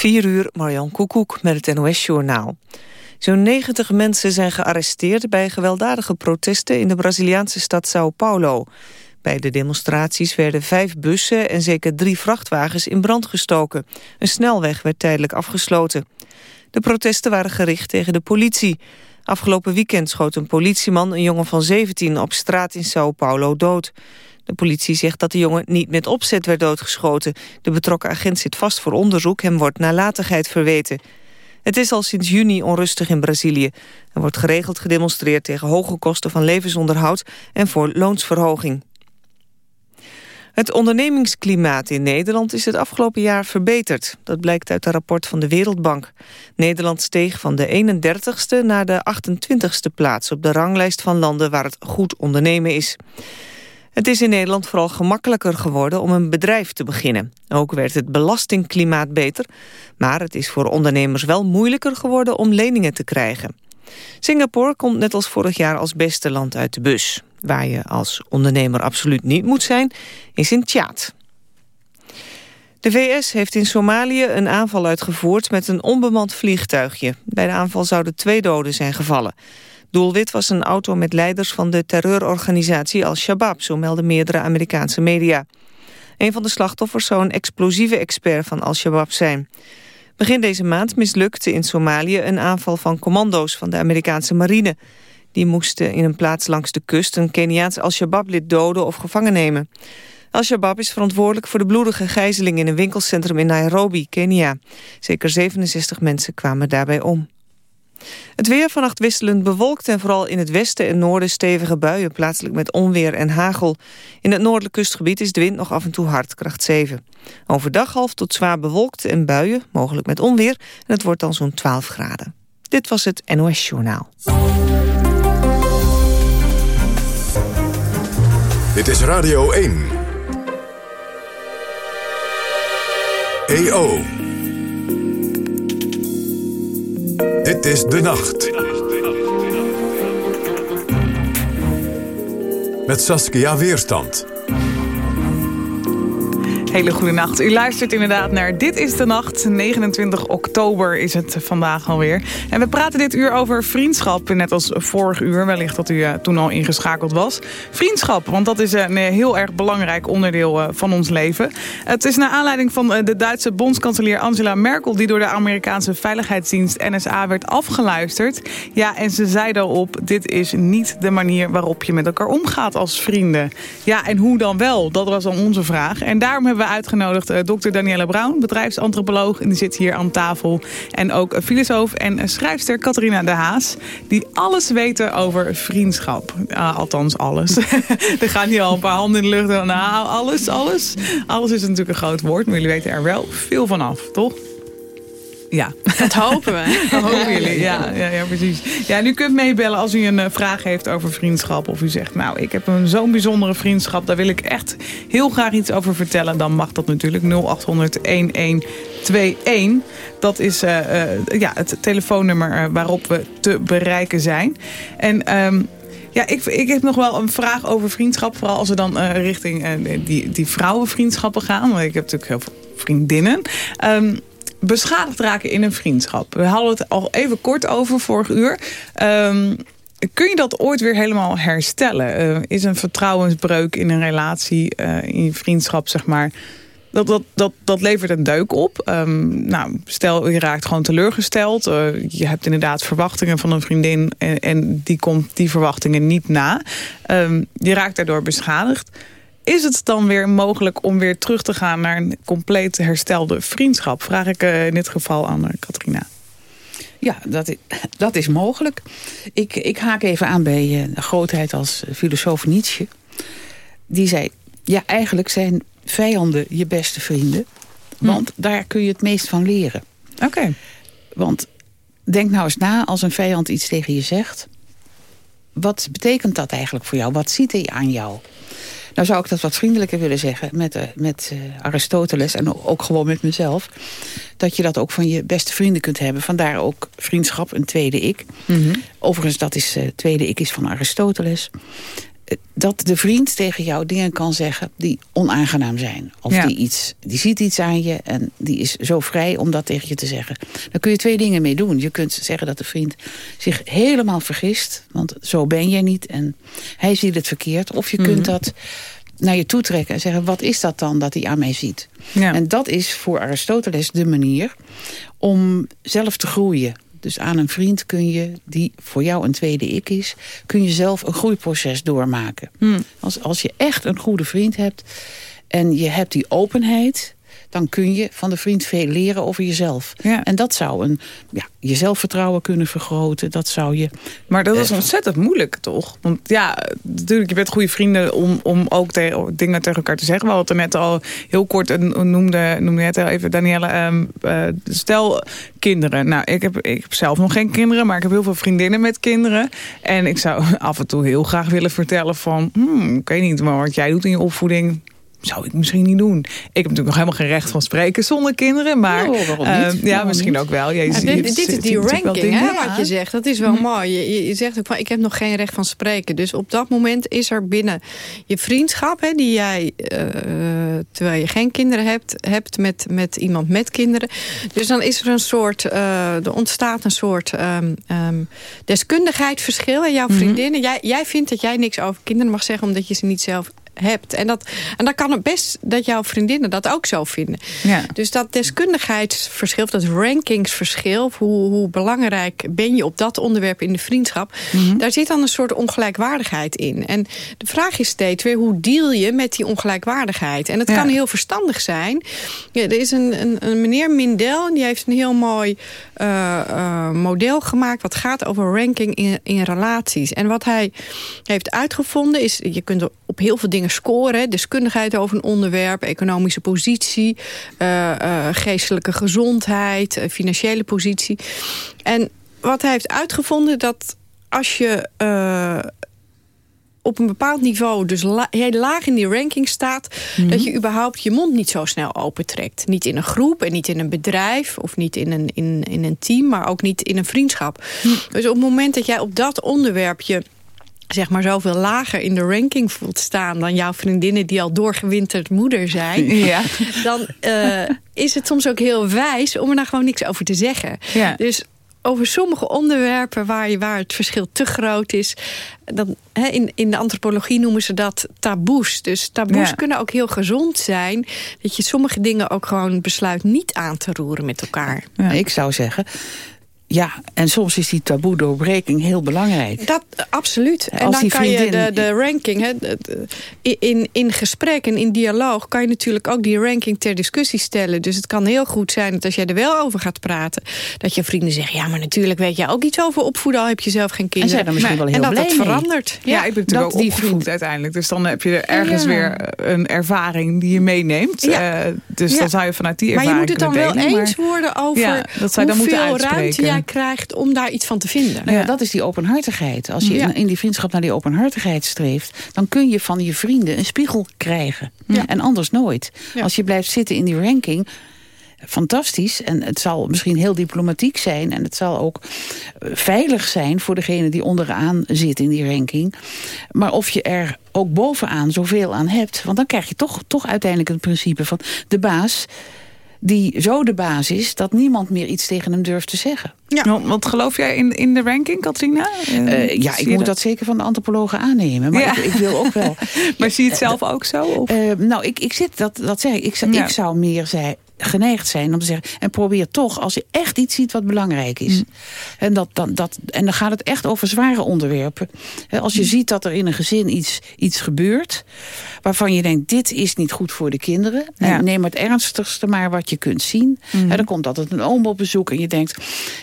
4 uur, Marjan Koekoek met het NOS-journaal. Zo'n 90 mensen zijn gearresteerd bij gewelddadige protesten in de Braziliaanse stad Sao Paulo. Bij de demonstraties werden vijf bussen en zeker drie vrachtwagens in brand gestoken. Een snelweg werd tijdelijk afgesloten. De protesten waren gericht tegen de politie. Afgelopen weekend schoot een politieman een jongen van 17 op straat in Sao Paulo dood. De politie zegt dat de jongen niet met opzet werd doodgeschoten. De betrokken agent zit vast voor onderzoek. Hem wordt nalatigheid verweten. Het is al sinds juni onrustig in Brazilië. Er wordt geregeld gedemonstreerd tegen hoge kosten van levensonderhoud... en voor loonsverhoging. Het ondernemingsklimaat in Nederland is het afgelopen jaar verbeterd. Dat blijkt uit een rapport van de Wereldbank. Nederland steeg van de 31ste naar de 28ste plaats... op de ranglijst van landen waar het goed ondernemen is. Het is in Nederland vooral gemakkelijker geworden om een bedrijf te beginnen. Ook werd het belastingklimaat beter, maar het is voor ondernemers wel moeilijker geworden om leningen te krijgen. Singapore komt net als vorig jaar als beste land uit de bus. Waar je als ondernemer absoluut niet moet zijn, is in Tjaat. De VS heeft in Somalië een aanval uitgevoerd met een onbemand vliegtuigje. Bij de aanval zouden twee doden zijn gevallen. Doelwit was een auto met leiders van de terreurorganisatie Al-Shabaab, zo melden meerdere Amerikaanse media. Een van de slachtoffers zou een explosieve expert van Al-Shabaab zijn. Begin deze maand mislukte in Somalië een aanval van commando's van de Amerikaanse marine. Die moesten in een plaats langs de kust een Keniaans Al-Shabaab-lid doden of gevangen nemen. Al-Shabaab is verantwoordelijk voor de bloedige gijzeling in een winkelcentrum in Nairobi, Kenia. Zeker 67 mensen kwamen daarbij om. Het weer vannacht wisselend bewolkt en vooral in het westen en noorden stevige buien, plaatselijk met onweer en hagel. In het noordelijk kustgebied is de wind nog af en toe hard, kracht 7. Overdag half tot zwaar bewolkt en buien, mogelijk met onweer, en het wordt dan zo'n 12 graden. Dit was het NOS Journaal. Dit is Radio 1. EO. Dit is De Nacht. Met Saskia Weerstand. Hele goede nacht. U luistert inderdaad naar Dit is de Nacht. 29 oktober is het vandaag alweer. En we praten dit uur over vriendschap. Net als vorig uur, wellicht dat u uh, toen al ingeschakeld was. Vriendschap, want dat is een heel erg belangrijk onderdeel van ons leven. Het is naar aanleiding van de Duitse bondskanselier Angela Merkel... die door de Amerikaanse veiligheidsdienst NSA werd afgeluisterd. Ja, en ze zei daarop... dit is niet de manier waarop je met elkaar omgaat als vrienden. Ja, en hoe dan wel? Dat was dan onze vraag. En daarom hebben we uitgenodigd uh, dokter Danielle Brown, bedrijfsantropoloog. En die zit hier aan tafel. En ook filosoof en schrijfster Catharina de Haas. Die alles weten over vriendschap. Uh, althans, alles. er gaan hier al een paar handen in de lucht. Nou, alles, alles. Alles is natuurlijk een groot woord. Maar jullie weten er wel veel van af, toch? Ja. Dat hopen we. Dat hopen jullie, ja, ja, ja, precies. Ja, u kunt meebellen als u een uh, vraag heeft over vriendschap. Of u zegt, nou, ik heb een zo'n bijzondere vriendschap. Daar wil ik echt heel graag iets over vertellen. Dan mag dat natuurlijk 0800-1121. Dat is uh, uh, ja, het telefoonnummer waarop we te bereiken zijn. En... Um, ja, ik, ik heb nog wel een vraag over vriendschap. Vooral als we dan uh, richting die, die vrouwenvriendschappen gaan. Want ik heb natuurlijk heel veel vriendinnen. Um, beschadigd raken in een vriendschap. We hadden het al even kort over vorig uur. Um, kun je dat ooit weer helemaal herstellen? Uh, is een vertrouwensbreuk in een relatie, uh, in je vriendschap, zeg maar... Dat, dat, dat, dat levert een deuk op. Um, nou, stel, je raakt gewoon teleurgesteld. Uh, je hebt inderdaad verwachtingen van een vriendin... en, en die komt die verwachtingen niet na. Um, je raakt daardoor beschadigd is het dan weer mogelijk om weer terug te gaan... naar een compleet herstelde vriendschap? Vraag ik uh, in dit geval aan uh, Katrina. Ja, dat is, dat is mogelijk. Ik, ik haak even aan bij uh, de grootheid als filosoof Nietzsche. Die zei, ja, eigenlijk zijn vijanden je beste vrienden. Want hm. daar kun je het meest van leren. Oké. Okay. Want denk nou eens na als een vijand iets tegen je zegt. Wat betekent dat eigenlijk voor jou? Wat ziet hij aan jou? Nou zou ik dat wat vriendelijker willen zeggen met, uh, met uh, Aristoteles en ook gewoon met mezelf. Dat je dat ook van je beste vrienden kunt hebben. Vandaar ook vriendschap, een tweede ik. Mm -hmm. Overigens, dat is uh, tweede ik is van Aristoteles. Dat de vriend tegen jou dingen kan zeggen die onaangenaam zijn. Of Ja. die, iets, die ziet iets aan je en die is zo vrij om dat tegen je te zeggen. Daar kun je twee dingen mee doen. Je kunt zeggen dat de vriend zich helemaal vergist. Want zo ben jij niet en hij ziet het verkeerd. Of je Mhm. kunt dat naar je toe trekken en zeggen... wat is dat dan dat hij aan mij ziet? Ja. En dat is voor Aristoteles de manier om zelf te groeien. Dus aan een vriend kun je, die voor jou een tweede ik is... kun je zelf een groeiproces doormaken. Hmm. Als, als je echt een goede vriend hebt en je hebt die openheid... dan kun je van de vriend veel leren over jezelf. Ja. En dat zou een, ja, je zelfvertrouwen kunnen vergroten. Dat zou je... Maar dat is Eh, ontzettend moeilijk, toch? Want ja, natuurlijk, je bent goede vrienden om, om ook te- dingen tegen elkaar te zeggen. We hadden het net al heel kort, een- noemde, noemde net even Danielle, ehm, eh, stel kinderen. Nou, ik heb, ik heb zelf nog geen kinderen, maar ik heb heel veel vriendinnen met kinderen. En ik zou af en toe heel graag willen vertellen van, hmm, ik weet niet, maar wat jij doet in je opvoeding... Zou ik misschien niet doen. Ik heb natuurlijk nog helemaal geen recht van spreken zonder kinderen. Maar Oh, eh, niet? ja, misschien ook wel. Je Ja, ziet- dit, dit is die ranking, hè, wat je zegt. Dat is wel mooi. Je, zegt ook van, ik heb nog geen recht van spreken. Dus op dat moment is er binnen je vriendschap... Hè, die jij, eh, terwijl je geen kinderen hebt... hebt met, met iemand met kinderen. Dus dan is er een soort... eh, er ontstaat een soort ehm ehm deskundigheidsverschil. En jouw vriendinnen... Jij, jij vindt dat jij niks over kinderen mag zeggen... omdat je ze niet zelf hebt. En, dat, en dan kan het best dat jouw vriendinnen dat ook zo vinden. Ja. Dus dat deskundigheidsverschil, dat rankingsverschil... hoe, hoe belangrijk ben je op dat onderwerp in de vriendschap... daar zit dan een soort ongelijkwaardigheid in. En de vraag is steeds weer, hoe deal je met die ongelijkwaardigheid? En het Ja. kan heel verstandig zijn. Ja, er is een, een, een meneer Mindel, en die heeft een heel mooi eh, eh, model gemaakt... wat gaat over ranking in, in relaties. En wat hij heeft uitgevonden is... je kunt op heel veel dingen scoren. Deskundigheid over een onderwerp, economische positie... eh, geestelijke gezondheid, financiële positie. En wat hij heeft uitgevonden, dat als je... op een bepaald niveau dus la- heel laag in die ranking staat... dat je überhaupt je mond niet zo snel opentrekt. Niet in een groep en niet in een bedrijf of niet in een, in, in een team... maar ook niet in een vriendschap. Dus op het moment dat jij op dat onderwerp je zeg maar zoveel lager in de ranking voelt staan... dan jouw vriendinnen die al doorgewinterd moeder zijn... Ja. dan eh, is het soms ook heel wijs om er nou gewoon niks over te zeggen. Ja. Dus over sommige onderwerpen waar, waar het verschil te groot is... Dan, in, in de antropologie noemen ze dat taboes. Dus taboes Ja. kunnen ook heel gezond zijn. Dat je sommige dingen ook gewoon besluit niet aan te roeren met elkaar. Ja. Ik zou zeggen... Ja, en soms is die taboe doorbreking heel belangrijk. Dat, eh, absoluut. En Als dan die kan je de, de ranking... Hè, in, in gesprek en in dialoog kan je natuurlijk ook die ranking ter discussie stellen. Dus het kan heel goed zijn dat als jij er wel over gaat praten... dat je vrienden zeggen, ja, maar natuurlijk weet jij ook iets over opvoeden... al heb je zelf geen En kinderen. zijn er misschien wel heel en dat blij dat mee. verandert. Ja, ik ben natuurlijk dat ook die opgevoed vriend- uiteindelijk. Dus dan heb je er ergens Ja. weer een ervaring die je meeneemt. Ja. Eh, dus Ja. dan zou je vanuit die Maar je ervaring moet het dan wel eens maar- worden over Ja, dat zij dan moeten hoeveel ruimte uitspreken. Krijgt om daar iets van te vinden. Nou ja, dat is die openhartigheid. Als je Ja. in, in die vriendschap naar die openhartigheid streeft... dan kun je van je vrienden een spiegel krijgen. Ja. En anders nooit. Ja. Als je blijft zitten in die ranking... Fantastisch. En het zal misschien heel diplomatiek zijn. En het zal ook eh, veilig zijn voor degene die onderaan zit in die ranking. Maar of je er ook bovenaan zoveel aan hebt... want dan krijg je toch, toch uiteindelijk het principe van de baas... die zo de baas is dat niemand meer iets tegen hem durft te zeggen. Ja. Want, want geloof jij in, in de ranking, Katrina? Eh, Eh, ja, ik moet dat zeker van de antropologen aannemen. Maar Ja. ik, ik wil ook wel. Maar zie je het zelf ook zo? Of? Eh, nou, ik, ik zit, dat, dat zeg ik. Ik zou, Ja. ik zou meer zei, geneigd zijn om te zeggen... en probeer toch, als je echt iets ziet wat belangrijk is... Mm. En, dat, dan, dat, en dan gaat het echt over zware onderwerpen. Als je Mm. ziet dat er in een gezin iets, iets gebeurt... waarvan je denkt, dit is niet goed voor de kinderen... Ja. Mm. en neem het ernstigste maar wat je kunt zien. Hè, dan komt altijd een oom op bezoek en je denkt...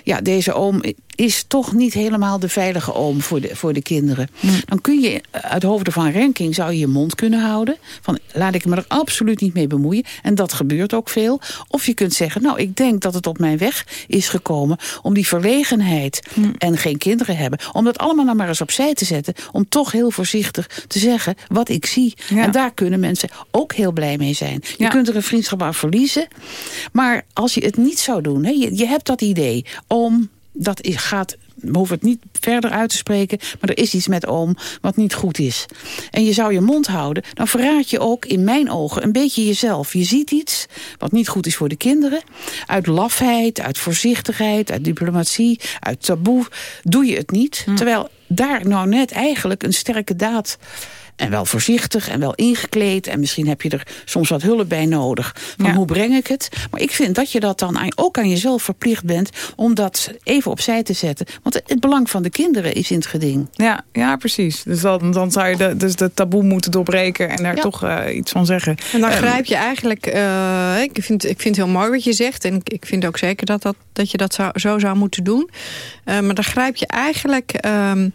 ja, deze oom is toch niet helemaal de veilige oom voor de, voor de kinderen. Mm. Dan kun je uit hoofde van ranking zou je je mond kunnen houden. Van laat ik me er absoluut niet mee bemoeien. En dat gebeurt ook veel. Of je kunt zeggen, nou ik denk dat het op mijn weg is gekomen... om die verlegenheid Mm. en geen kinderen hebben... om dat allemaal nou maar eens opzij te zetten. Om toch heel voorzichtig te zeggen wat ik zie. Ja. En daar kunnen mensen ook heel blij mee zijn. Je Ja. kunt er een vriendschap aan verliezen. Maar als je het niet zou doen, hè, je, je hebt dat idee om dat is, gaat we hoeven het niet verder uit te spreken... maar er is iets met oom wat niet goed is. En je zou je mond houden, dan verraad je ook in mijn ogen een beetje jezelf. Je ziet iets wat niet goed is voor de kinderen. Uit lafheid, uit voorzichtigheid, uit diplomatie, uit taboe doe je het niet. Hm. Terwijl daar nou net eigenlijk een sterke daad en wel voorzichtig en wel ingekleed. En misschien heb je er soms wat hulp bij nodig. Van hoe breng ik het? Maar ik vind dat je dat dan ook aan jezelf verplicht bent... om dat even opzij te zetten. Want het belang van de kinderen is in het geding. Ja, ja precies. Dus dan, dan zou je de, dus de taboe moeten doorbreken... en daar toch uh, iets van zeggen. En dan grijp je eigenlijk... Uh, ik, vind, ik vind het heel mooi wat je zegt. En ik, ik vind ook zeker dat, dat, dat je dat zou, zo zou moeten doen. maar dan grijp je eigenlijk... Um,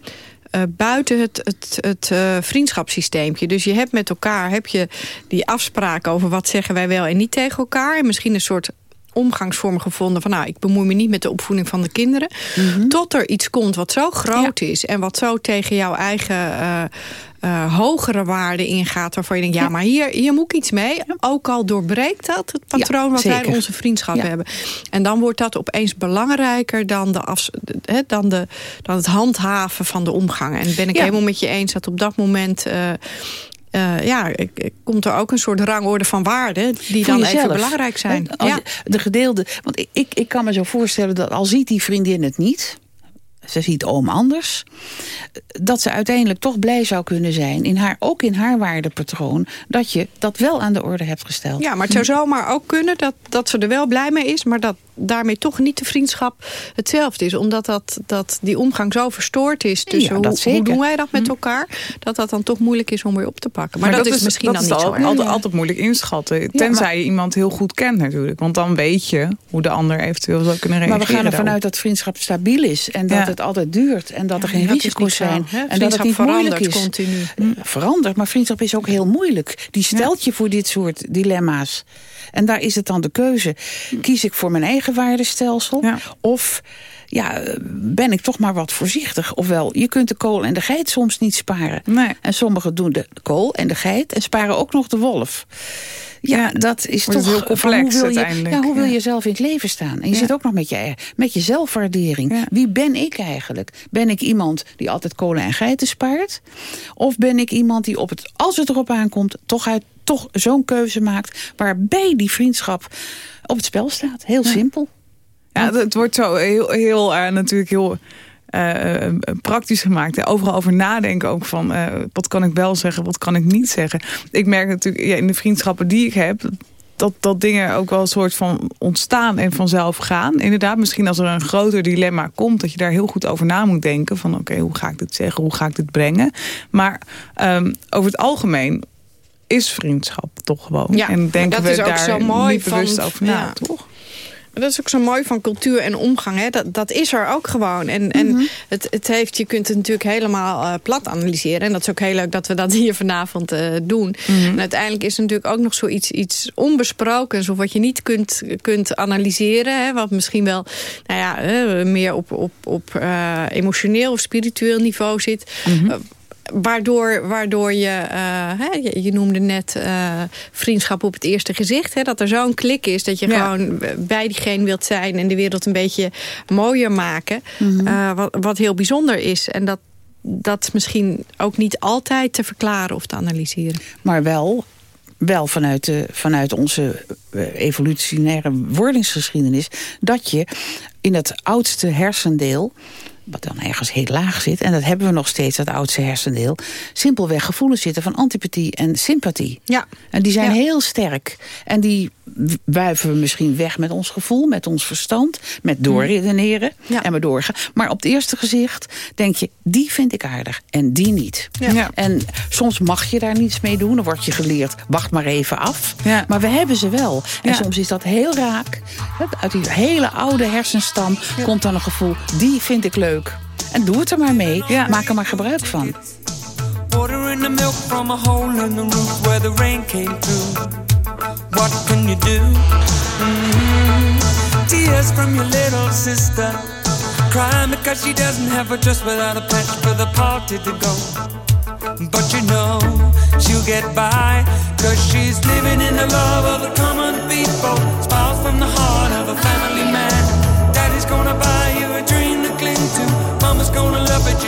uh, buiten het, het, het uh, vriendschapssysteempje. Dus je hebt met elkaar heb je die afspraken over wat zeggen wij wel en niet tegen elkaar. En misschien een soort omgangsvorm gevonden van nou, ik bemoei me niet met de opvoeding van de kinderen. Mm -hmm. Tot er iets komt wat zo groot ja. is en wat zo tegen jouw eigen uh, uh, hogere waarden ingaat. Waarvan je denkt, ja, maar hier, hier moet ik iets mee. Ook al doorbreekt dat het patroon wat wij in onze vriendschap hebben. En dan wordt dat opeens belangrijker dan, de af, he, dan, de, dan het handhaven van de omgang. En ben ik helemaal met je eens dat op dat moment... Uh, uh, ja, komt er ook een soort rangorde van waarden... die Voor dan jezelf. even belangrijk zijn. Ja. De gedeelde... Want ik, ik kan me zo voorstellen dat al ziet die vriendin het niet ze ziet oom anders... dat ze uiteindelijk toch blij zou kunnen zijn... In haar, ook in haar waardepatroon... dat je dat wel aan de orde hebt gesteld. Ja, maar het zou zomaar ook kunnen dat, dat ze er wel blij mee is... maar dat daarmee toch niet de vriendschap hetzelfde is. Omdat dat, dat die omgang zo verstoord is. Tussen ja, hoe, hoe, doen wij dat met elkaar? Dat dat dan toch moeilijk is om weer op te pakken. Maar, maar dat, dat, is misschien dat dan is niet al, zo. Altijd, altijd moeilijk inschatten. Tenzij maar, je iemand heel goed kent natuurlijk. Want dan weet je hoe de ander eventueel zou kunnen reageren. Maar we gaan ervan uit dat vriendschap stabiel is. En dat ja. het altijd duurt. En dat er geen risico's zijn. Zo, en dat het niet moeilijk is. continu. Verandert. Maar vriendschap is ook heel moeilijk. Die stelt je voor dit soort dilemma's. En daar is het dan de keuze. Kies ik voor mijn eigen waardestelsel? Ja. Of ja, ben ik toch maar wat voorzichtig. Ofwel, je kunt de kool en de geit soms niet sparen. Nee. En sommigen doen de kool en de geit en sparen ook nog de wolf. Ja, ja dat is toch heel complex hoe wil je. Ja, hoe wil je zelf in het leven staan? En je ja. zit ook nog met je, met je zelfwaardering. Wie ben ik eigenlijk? Ben ik iemand die altijd kolen en geiten spaart? Of ben ik iemand die op het, als het erop aankomt, toch uit toch zo'n keuze maakt... waarbij die vriendschap op het spel staat. Heel simpel. Ja, het wordt zo heel, heel uh, natuurlijk heel... Uh, praktisch gemaakt. Hè. Overal over nadenken ook van uh, wat kan ik wel zeggen, wat kan ik niet zeggen. Ik merk natuurlijk ja, in de vriendschappen die ik heb... Dat, dat dingen ook wel een soort van ontstaan en vanzelf gaan. Inderdaad, misschien als er een groter dilemma komt... dat je daar heel goed over na moet denken. Van oké, okay, hoe ga ik dit zeggen, hoe ga ik dit brengen? Maar um, over het algemeen is vriendschap toch gewoon. Ja, en denken dat we is ook daar zo mooi niet bewust van, over na, ja. toch? Dat is ook zo mooi van cultuur en omgang. Hè? Dat, dat is er ook gewoon. En, en mm -hmm. het, het heeft, je kunt het natuurlijk helemaal uh, plat analyseren. En dat is ook heel leuk dat we dat hier vanavond uh, doen. Mm -hmm. En uiteindelijk is er natuurlijk ook nog zoiets iets onbesproken. Of wat je niet kunt, kunt analyseren. Hè? Wat misschien wel nou ja, uh, meer op, op, op emotioneel of spiritueel niveau zit. Mm -hmm waardoor, waardoor je, uh, hè, je, je, noemde net uh, vriendschap op het eerste gezicht. Hè, dat er zo'n klik is dat je ja. gewoon bij diegene wilt zijn... en de wereld een beetje mooier maken. Mm -hmm. uh, wat, wat heel bijzonder is. En dat, dat is misschien ook niet altijd te verklaren of te analyseren. Maar wel wel vanuit, de, vanuit onze evolutionaire wordingsgeschiedenis... dat je in het oudste hersendeel wat dan ergens heel laag zit... en dat hebben we nog steeds, dat oudste hersendeel... simpelweg gevoelens zitten van antipathie en sympathie. Ja. En die zijn ja. heel sterk. En die wuiven we misschien weg met ons gevoel, met ons verstand... met doorredeneren ja. en met doorgaan. Maar op het eerste gezicht denk je, die vind ik aardig en die niet. Ja. En soms mag je daar niets mee doen. Dan word je geleerd, wacht maar even af. Ja. Maar we hebben ze wel. En soms is dat heel raak. Uit die hele oude hersenstam komt dan een gevoel, die vind ik leuk. En doe het er maar mee. Ja. Maak er maar gebruik van. Water in the milk from a hole in the roof where the rain came through. What can you do? Mm-hmm. Tears from your little sister. Crying because she doesn't have a dress without a patch for the party to go. But you know she'll get by Cause she's living in the love of the common people Smiles from the heart of a family man Daddy's gonna buy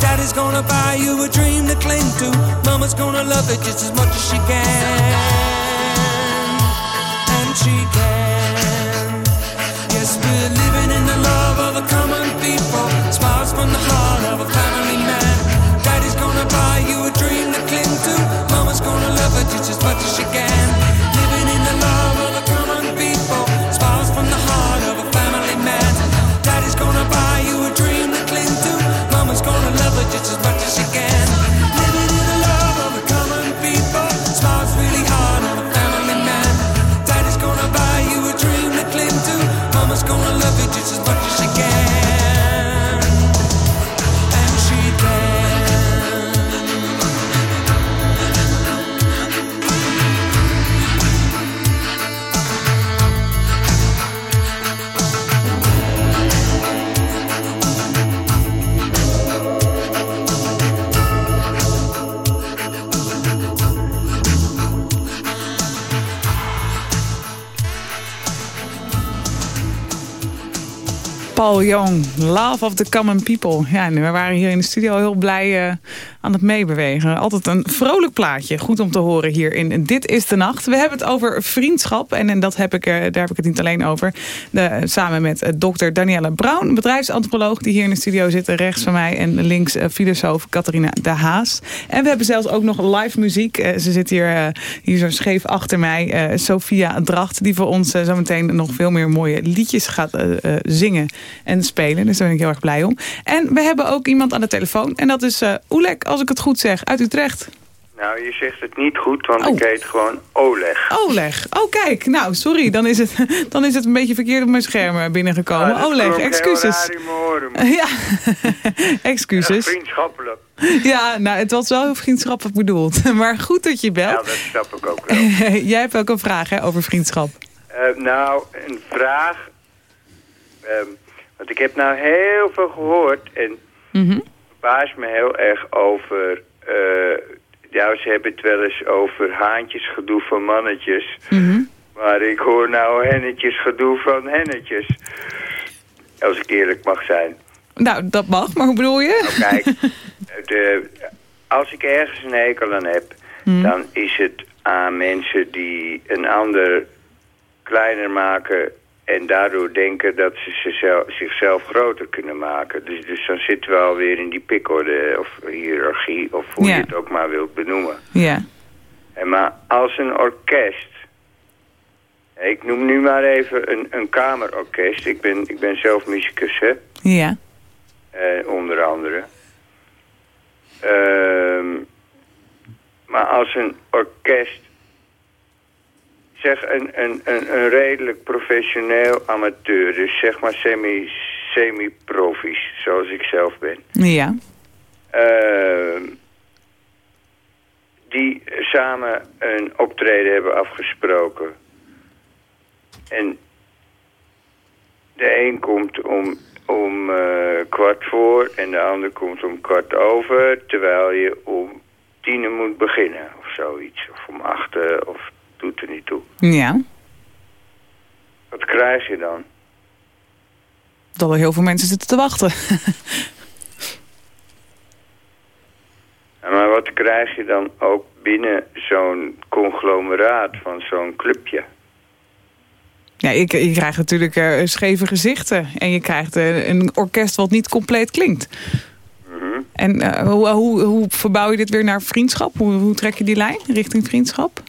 Daddy's gonna buy you a dream to cling to. Mama's gonna love it just as much as she can. And she can. Yes, we're living in the love of the common people. Smiles from the heart of a family Young, Love of the Common People. Ja, en we waren hier in de studio heel blij eh, aan het meebewegen. Altijd een vrolijk plaatje, goed om te horen hier in Dit is de Nacht. We hebben het over vriendschap en, en dat heb ik, eh, daar heb ik het niet alleen over. De, samen met uh, dokter Danielle Brown, bedrijfsantropoloog... die hier in de studio zit, rechts van mij. En links filosoof Catharina de Haas. En we hebben zelfs ook nog live muziek. ze zit hier, hier zo scheef achter mij. Sophia Dracht, die voor ons zo meteen nog veel meer mooie liedjes gaat zingen en spelen. Dus daar ben ik heel erg blij om. En we hebben ook iemand aan de telefoon. En dat is Oelek, als ik het goed zeg, uit Utrecht. Nou, je zegt het niet goed, want Oh. ik heet gewoon Oleg. Oleg. Oh, kijk. Nou, sorry. Dan is het, dan is het een beetje verkeerd op mijn scherm binnengekomen. Oleg, excuses. Ja, Ja, excuses. vriendschappelijk. Ja, nou, het was wel heel vriendschappelijk bedoeld. Maar goed dat je Ja, belt. dat snap ik ook wel. Jij hebt ook een vraag hè, over vriendschap. Eh, nou, een vraag. Ehm, want ik heb nou heel veel gehoord en Mhm. Verbaast me heel erg over... eh ja, ze hebben het wel eens over haantjesgedoe van mannetjes. Mhm. Maar ik hoor nou hennetjesgedoe van hennetjes. Als ik eerlijk mag zijn. Nou, dat mag, maar hoe bedoel je? Nou, kijk, de, als ik ergens een hekel aan heb, Hmm. dan is het aan mensen die een ander kleiner maken en daardoor denken dat ze zichzelf, groter kunnen maken. Dus, dus dan zitten we alweer in die pikorde of hiërarchie of hoe Ja. je het ook maar wilt benoemen. Ja. En maar als een orkest, ik noem nu maar even een, een kamerorkest, ik ben, ik ben zelf muzikus hè, Ja. eh, onder andere. Ehm, maar als een orkest, zeg een, een, een, een redelijk professioneel amateur, dus zeg maar semi, semi-profies, zoals ik zelf ben. Ja. Ehm, die samen een optreden hebben afgesproken. En de een komt om, om eh, kwart voor en de ander komt om kwart over, terwijl je om tienen moet beginnen of zoiets. Of om achten of doet er niet toe. Ja, Wat krijg je dan? dat er heel veel mensen zitten te wachten. Maar wat krijg je dan ook binnen zo'n conglomeraat van zo'n clubje? Ja, je, je krijgt natuurlijk eh, scheve gezichten. En je krijgt eh, een orkest wat niet compleet klinkt. Mhm. En eh, hoe, hoe, hoe verbouw je dit weer naar vriendschap? Hoe, hoe trek je die lijn richting vriendschap?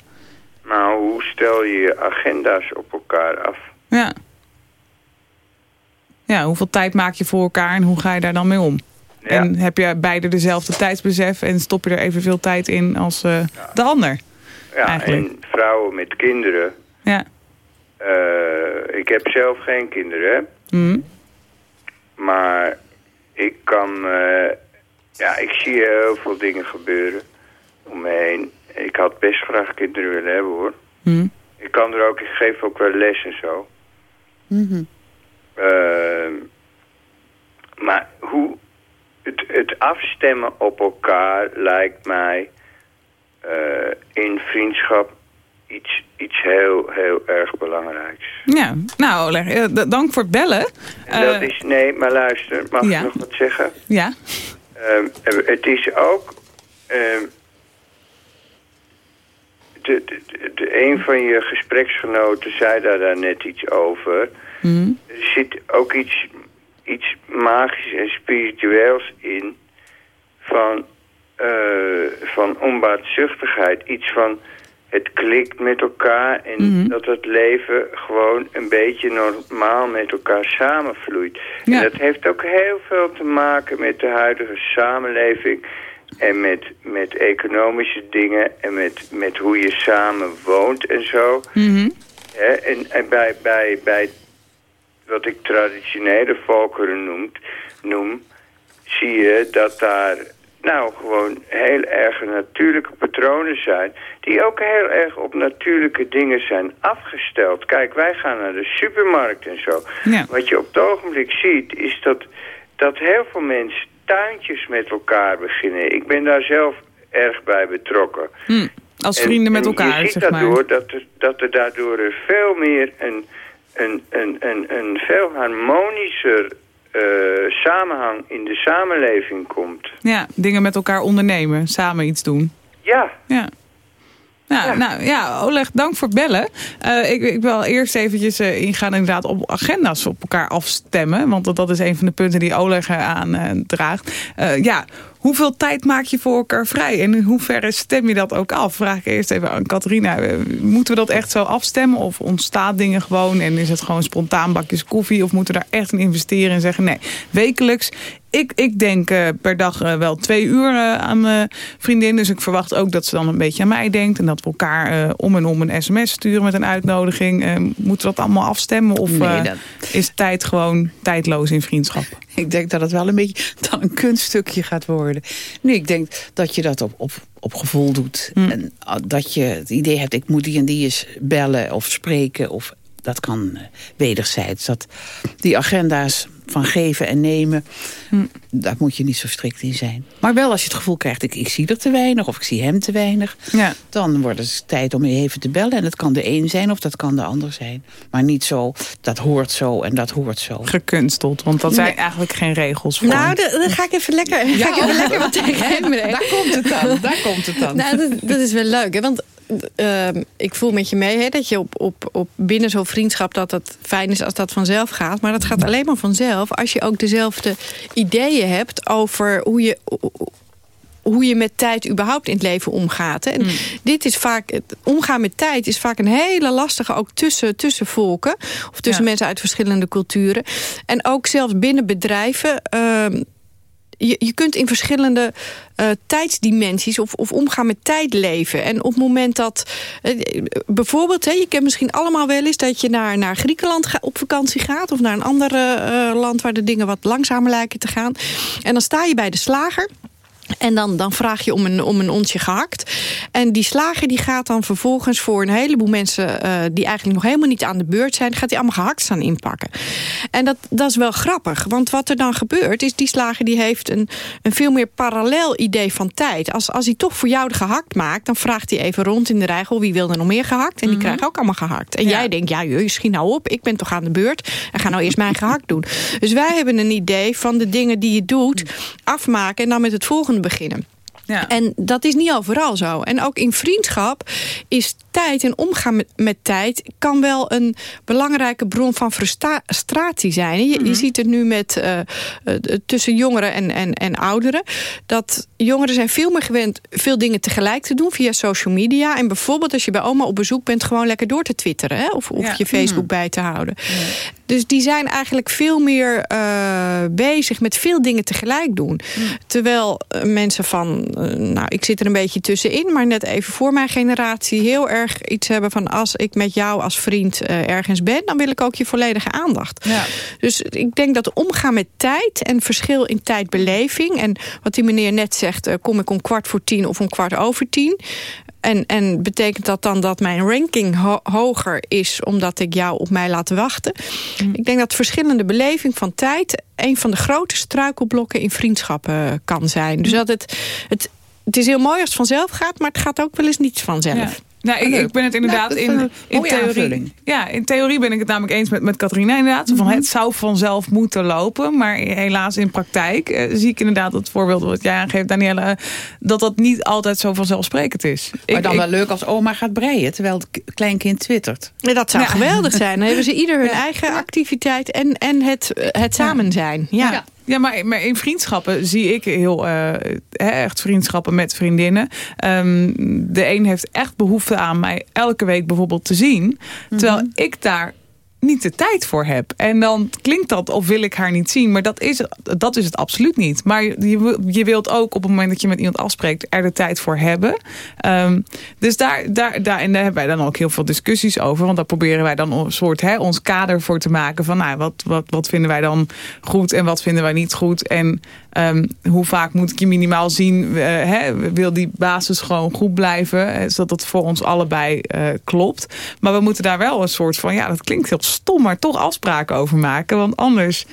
Nou, hoe stel je je agenda's op elkaar af? Ja. Ja, hoeveel tijd maak je voor elkaar en hoe ga je daar dan mee om? Ja. En heb je beide dezelfde tijdsbesef en stop je er evenveel tijd in als eh, de ander? Ja, eigenlijk. en vrouwen met kinderen. Ja. Eh, ik heb zelf geen kinderen. Mhm. Maar ik kan... eh, ja, ik zie heel veel dingen gebeuren om me heen. Ik had best graag kinderen willen hebben, hoor. Mhm. Ik kan er ook... Ik geef ook wel les en zo. Mhm. Ehm, maar hoe... Het, het afstemmen op elkaar lijkt mij... eh, in vriendschap iets, iets heel, heel erg belangrijks. Ja, nou Oleg, eh, dank voor het bellen. En dat is, nee, maar luister, mag ja. ik nog wat zeggen? Ja, Ehm, het is ook... ehm, de, de, de- de- een van je gespreksgenoten zei daar, daar net iets over. Mhm. Er zit ook iets, iets magisch en spiritueels in... van, eh, van onbaatzuchtigheid. Iets van het klikt met elkaar... en Mhm. dat het leven gewoon een beetje normaal met elkaar samenvloeit. Ja. En dat heeft ook heel veel te maken met de huidige samenleving... en met, met economische dingen en met, met hoe je samen woont en zo... Hè, en en bij, bij, bij wat ik traditionele volkeren noemt, noem, zie je dat daar nou gewoon heel erg natuurlijke patronen zijn... die ook heel erg op natuurlijke dingen zijn afgesteld. Kijk, wij gaan naar de supermarkt en zo. Ja. Wat je op het ogenblik ziet, is dat, dat heel veel mensen tuintjes met elkaar beginnen. Ik ben daar zelf erg bij betrokken. Hm, Als En- vrienden met elkaar, Je ziet zeg maar. daardoor dat er, dat er daardoor veel meer een, een, een, een, een veel harmonischer eh, samenhang in de samenleving komt. Ja, dingen met elkaar ondernemen, samen iets doen. Ja, Ja. Nou, nou ja, Oleg, dank voor het bellen. Eh, ik, ik wil eerst eventjes eh, ingaan inderdaad op agenda's op elkaar afstemmen. Want dat, dat is een van de punten die Oleg aan eh, draagt. Eh, ja, hoeveel tijd maak je voor elkaar vrij? En in hoeverre stem je dat ook af? Vraag ik eerst even aan Catharina. Eh, moeten we dat echt zo afstemmen? Of ontstaat dingen gewoon en is het gewoon spontaan bakjes koffie? Of moeten we daar echt in investeren en zeggen... nee, wekelijks ik, ik denk eh, per dag eh, wel twee uur eh, aan mijn vriendin. Dus ik verwacht ook dat ze dan een beetje aan mij denkt. En dat we elkaar om en om een sms sturen met een uitnodiging. Moeten we dat allemaal afstemmen? Of Nee, dat- is tijd gewoon tijdloos in vriendschap? Ik denk dat het wel een beetje dan een kunststukje gaat worden. Nee, ik denk dat je dat op, op, op gevoel doet. Hm. En dat je het idee hebt, ik moet die en die eens bellen of spreken. Of dat kan wederzijds. Dat die agenda's van geven en nemen, Hm. Daar moet je niet zo strikt in zijn. Maar wel als je het gevoel krijgt, ik, ik zie er te weinig of ik zie hem te weinig. Ja. Dan wordt het tijd om je even te bellen. En dat kan de een zijn of dat kan de ander zijn. Maar niet zo, dat hoort zo en dat hoort zo. Gekunsteld, want dat zijn Nee. eigenlijk geen regels voor. Nou, dan ga ik even lekker, ga ik even lekker wat tegen hem brengen. Daar komt het dan. Daar komt het dan. Nou, dat, dat is wel leuk. Hè? Want ehm, ik voel met je mee hè, dat je op, op, op binnen zo'n vriendschap... dat het fijn is als dat vanzelf gaat. Maar dat gaat alleen maar vanzelf als je ook dezelfde ideeën hebt... over hoe je, hoe je met tijd überhaupt in het leven omgaat. En dit is vaak, het omgaan met tijd is vaak een hele lastige... ook tussen, tussen volken of tussen Ja. mensen uit verschillende culturen. En ook zelfs binnen bedrijven... ehm, je, je kunt in verschillende eh, tijdsdimensies of, of omgaan met tijd leven. En op het moment dat... eh, bijvoorbeeld, hè, je kent misschien allemaal wel eens... dat je naar, naar Griekenland op vakantie gaat... of naar een ander eh, land waar de dingen wat langzamer lijken te gaan. En dan sta je bij de slager... En dan, dan vraag je om een, om een onsje gehakt. En die slager die gaat dan vervolgens voor een heleboel mensen... Uh, die eigenlijk nog helemaal niet aan de beurt zijn... gaat hij allemaal gehakt staan inpakken. En dat, dat is wel grappig. Want wat er dan gebeurt is... die slager die heeft een, een veel meer parallel idee van tijd. Als, als hij toch voor jou de gehakt maakt... dan vraagt hij even rond in de regel... wie wil er nog meer gehakt? En die mm krijgen ook allemaal gehakt. En jij denkt, ja, je schiet nou op. Ik ben toch aan de beurt. En ga nou eerst mijn gehakt doen. Dus wij hebben een idee van de dingen die je doet... afmaken en dan met het volgende beginnen. Ja. En dat is niet overal zo. En ook in vriendschap is tijd en omgaan met, met tijd... kan wel een belangrijke bron van frustratie zijn. Je, je mhm. ziet het nu met, uh, tussen jongeren en, en, en ouderen. Dat jongeren zijn veel meer gewend veel dingen tegelijk te doen via social media. En bijvoorbeeld als je bij oma op bezoek bent... gewoon lekker door te twitteren. Hè? Of, of je Facebook mhm. bij te houden. Dus die zijn eigenlijk veel meer uh, bezig met veel dingen tegelijk doen. Terwijl mensen van eh, nou, ik zit er een beetje tussenin, maar net even voor mijn generatie heel erg iets hebben van als ik met jou als vriend ergens ben, dan wil ik ook je volledige aandacht. Ja. Dus ik denk dat omgaan met tijd en verschil in tijdbeleving en wat die meneer net zegt, kom ik om kwart voor tien of om kwart over tien. En, en betekent dat dan dat mijn ranking hoger is... omdat ik jou op mij laat wachten? Mm. Ik denk dat verschillende beleving van tijd... een van de grote struikelblokken in vriendschappen kan zijn. Dus mm. dat het, het, het is heel mooi als het vanzelf gaat, maar het gaat ook wel eens niet vanzelf. Nou, ik, ik, ben het inderdaad in, in theorie. Ja, in theorie ben ik het namelijk eens met, met Catharina inderdaad. van, mhm. het zou vanzelf moeten lopen. Maar helaas in praktijk eh, zie ik inderdaad het voorbeeld wat jij aangeeft, Danielle. Dat dat niet altijd zo vanzelfsprekend is. Maar dan wel leuk als oma gaat breien terwijl het kleinkind twittert. Ja, dat zou geweldig zijn. Dan hebben ze ieder hun eigen activiteit en, en het, het samen zijn. ja. Ja, maar, maar in vriendschappen zie ik heel uh, echt vriendschappen met vriendinnen. Um, de een heeft echt behoefte aan mij elke week bijvoorbeeld te zien. Terwijl mhm. ik daar niet de tijd voor heb. En dan klinkt dat of wil ik haar niet zien. Maar dat is, dat is het absoluut niet. Maar je, je wilt ook op het moment dat je met iemand afspreekt... er de tijd voor hebben. Um, dus daar, daar, daar, en daar hebben wij dan ook heel veel discussies over. Want daar proberen wij dan een soort hè, ons kader voor te maken. Van nou, wat, wat, wat vinden wij dan goed en wat vinden wij niet goed. En um, hoe vaak moet ik je minimaal zien? Uh, hè, wil die basis gewoon goed blijven? Zodat het voor ons allebei uh, klopt. Maar we moeten daar wel een soort van... Ja, dat klinkt heel stom, maar toch afspraken over maken. Want anders,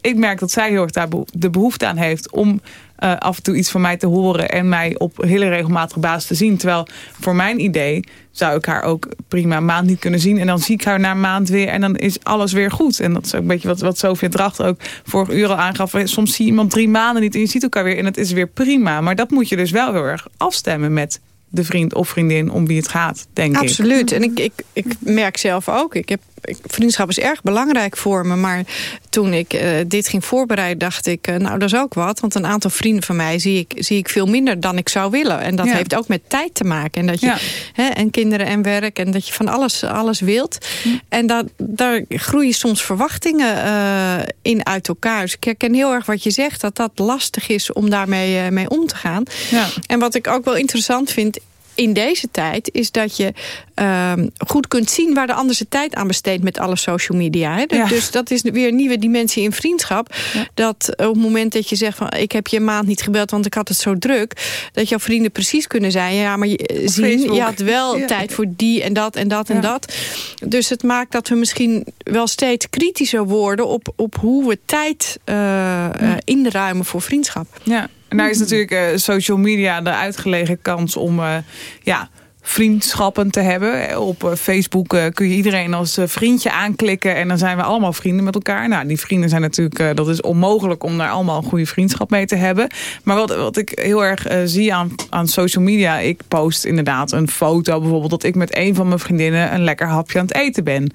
ik merk dat zij heel erg daar de behoefte aan heeft om uh, af en toe iets van mij te horen en mij op hele regelmatige basis te zien. Terwijl voor mijn idee zou ik haar ook prima maand niet kunnen zien. En dan zie ik haar na een maand weer en dan is alles weer goed. En dat is ook een beetje wat, wat Dracht ook vorige uur al aangaf. Soms zie je iemand drie maanden niet en je ziet elkaar weer en het is weer prima. Maar dat moet je dus wel heel erg afstemmen met de vriend of vriendin om wie het gaat, denk ik. Absoluut. En ik, ik, ik merk zelf ook. Ik heb vriendschap is erg belangrijk voor me. Maar toen ik uh, dit ging voorbereiden, dacht ik... Uh, nou, dat is ook wat. Want een aantal vrienden van mij zie ik, zie ik veel minder dan ik zou willen. En dat heeft ook met tijd te maken. En, dat je, hè, en kinderen en werk. En dat je van alles, alles wilt. Hm. En dat, daar groeien soms verwachtingen uh, in uit elkaar. Dus ik herken heel erg wat je zegt. Dat dat lastig is om daarmee mee om te gaan. Ja. En wat ik ook wel interessant vind in deze tijd is dat je uh, goed kunt zien waar de ander zijn tijd aan besteedt met alle social media. Hè? Dus dat is weer een nieuwe dimensie in vriendschap. Dat op het moment dat je zegt van ik heb je een maand niet gebeld want ik had het zo druk. Dat jouw vrienden precies kunnen zijn. Ja, maar je, eh, zien, je had wel tijd voor die en dat en dat en dat. Dus het maakt dat we misschien wel steeds kritischer worden op, op hoe we tijd uh, inruimen voor vriendschap. Ja. En daar is natuurlijk uh, social media de uitgelegen kans om uh, ja, vriendschappen te hebben. Op eh, Facebook uh, kun je iedereen als vriendje aanklikken en dan zijn we allemaal vrienden met elkaar. Nou, die vrienden zijn natuurlijk, dat is onmogelijk om daar allemaal een goede vriendschap mee te hebben. Maar wat, wat ik heel erg zie aan, aan social media, ik post inderdaad een foto bijvoorbeeld dat ik met een van mijn vriendinnen een lekker hapje aan het eten ben.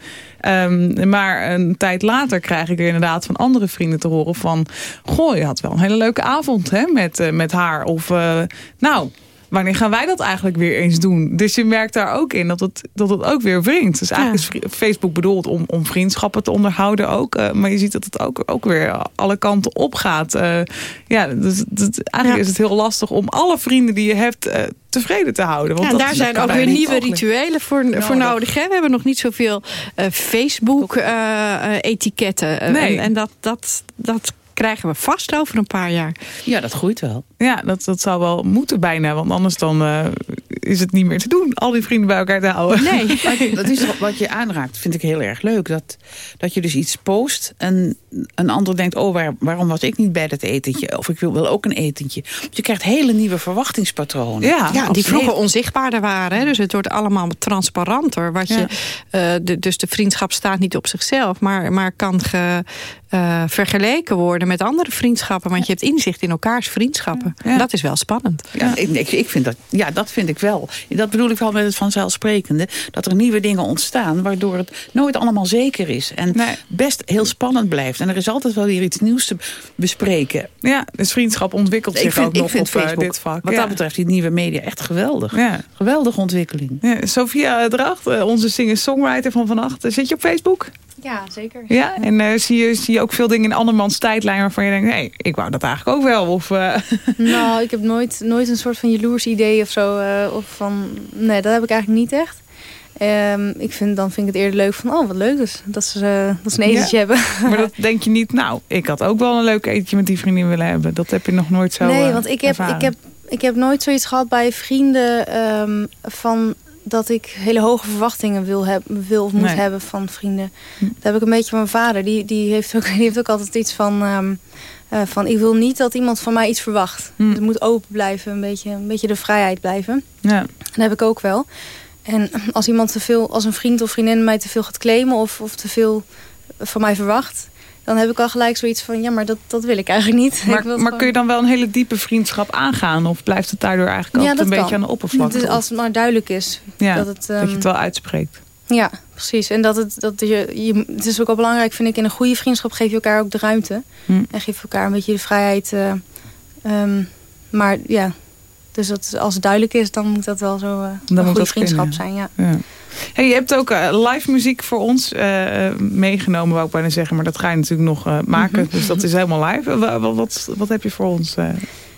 Um, maar een tijd later krijg ik er inderdaad van andere vrienden te horen van... goh, je had wel een hele leuke avond hè, met, met haar. Of nou, wanneer gaan wij dat eigenlijk weer eens doen? Dus je merkt daar ook in dat het, dat het ook weer wringt. Dus eigenlijk is Facebook bedoeld om, om vriendschappen te onderhouden ook. Uh, maar je ziet dat het ook, ook weer alle kanten op gaat. Uh, ja, dus, eigenlijk is het heel lastig om alle vrienden die je hebt... Uh, tevreden te houden. Want ja, daar zijn ook weer nieuwe rituelen voor, voor nodig. Hè? We hebben nog niet zoveel Facebook-etiketten. nee. en, en dat, dat, dat krijgen we vast over een paar jaar. Ja, dat groeit wel. Ja, dat, dat zou wel moeten bijna. Want anders dan uh, is het niet meer te doen. Al die vrienden bij elkaar te houden. Nee, dat is wat je aanraakt. Vind ik heel erg leuk. Dat, dat je dus iets post en een ander denkt... oh, waar, waarom was ik niet bij dat etentje? Of ik wil wel ook een etentje. Je krijgt hele nieuwe verwachtingspatronen. Ja, ja die vroeger onzichtbaarder waren. Hè? Dus het wordt allemaal transparanter. Wat je, uh, de, dus de vriendschap staat niet op zichzelf... maar, maar kan ge, uh, vergeleken worden met andere vriendschappen. Want je hebt inzicht in elkaars vriendschappen. Ja. Dat is wel spannend. Ja, ik, ik, vind dat, ja, dat vind ik wel. Dat bedoel ik wel met het vanzelfsprekende. Dat er nieuwe dingen ontstaan waardoor het nooit allemaal zeker is. En best heel spannend blijft. En er is altijd wel weer iets nieuws te bespreken. Ja, dus vriendschap ontwikkelt zich ook nog op Facebook, dit vak. Wat dat betreft, die nieuwe media, echt geweldig. Ja. Geweldige ontwikkeling. Ja, Sophia Dracht, eh, onze singer-songwriter van vannacht. Zit je op Facebook? Ja, zeker. Ja, en uh, zie, je, zie je ook veel dingen in andermans tijdlijn waarvan je denkt, hé, hey, ik wou dat eigenlijk ook wel. Of, uh... Nou, ik heb nooit, nooit een soort van jaloers idee of zo. Uh, of van, nee, dat heb ik eigenlijk niet echt. Um, ik vind, dan vind ik het eerder leuk van, oh wat leuk dus, dat ze, dat ze een etentje ja, hebben. Maar dat denk je niet, nou, ik had ook wel een leuk etentje met die vriendin willen hebben. Dat heb je nog nooit zo Nee, want ik heb, ik, heb, ik heb nooit zoiets gehad bij vrienden um, van dat ik hele hoge verwachtingen wil, heb, wil of moet hebben van vrienden. Hm. Dat heb ik een beetje van mijn vader. Die, die, heeft, ook, die heeft ook altijd iets van... Um, uh, van ik wil niet dat iemand van mij iets verwacht. Hm. Het moet open blijven, een beetje, een beetje de vrijheid blijven. Ja. Dat heb ik ook wel. En als iemand te veel, als een vriend of vriendin mij te veel gaat claimen... of, of te veel van mij verwacht dan heb ik al gelijk zoiets van, ja, maar dat, dat wil ik eigenlijk niet. Maar, maar kun je dan wel een hele diepe vriendschap aangaan? Of blijft het daardoor eigenlijk altijd een beetje aan de oppervlakte? Dus als het maar duidelijk is. Ja, dat, het, dat je het wel uitspreekt. Ja, precies. En dat het, dat je, je, het is ook wel belangrijk, vind ik, in een goede vriendschap geef je elkaar ook de ruimte. Hm. En geef elkaar een beetje de vrijheid. Uh, um, maar ja, dus dat, als het duidelijk is, dan moet dat wel zo uh, een goede vriendschap zijn. Ja. ja. Hey, je hebt ook uh, live muziek voor ons uh, meegenomen, wou ik bijna zeggen. Maar dat ga je natuurlijk nog uh, maken. Mhm. Dus dat is helemaal live. Wat, wat, wat heb je voor ons?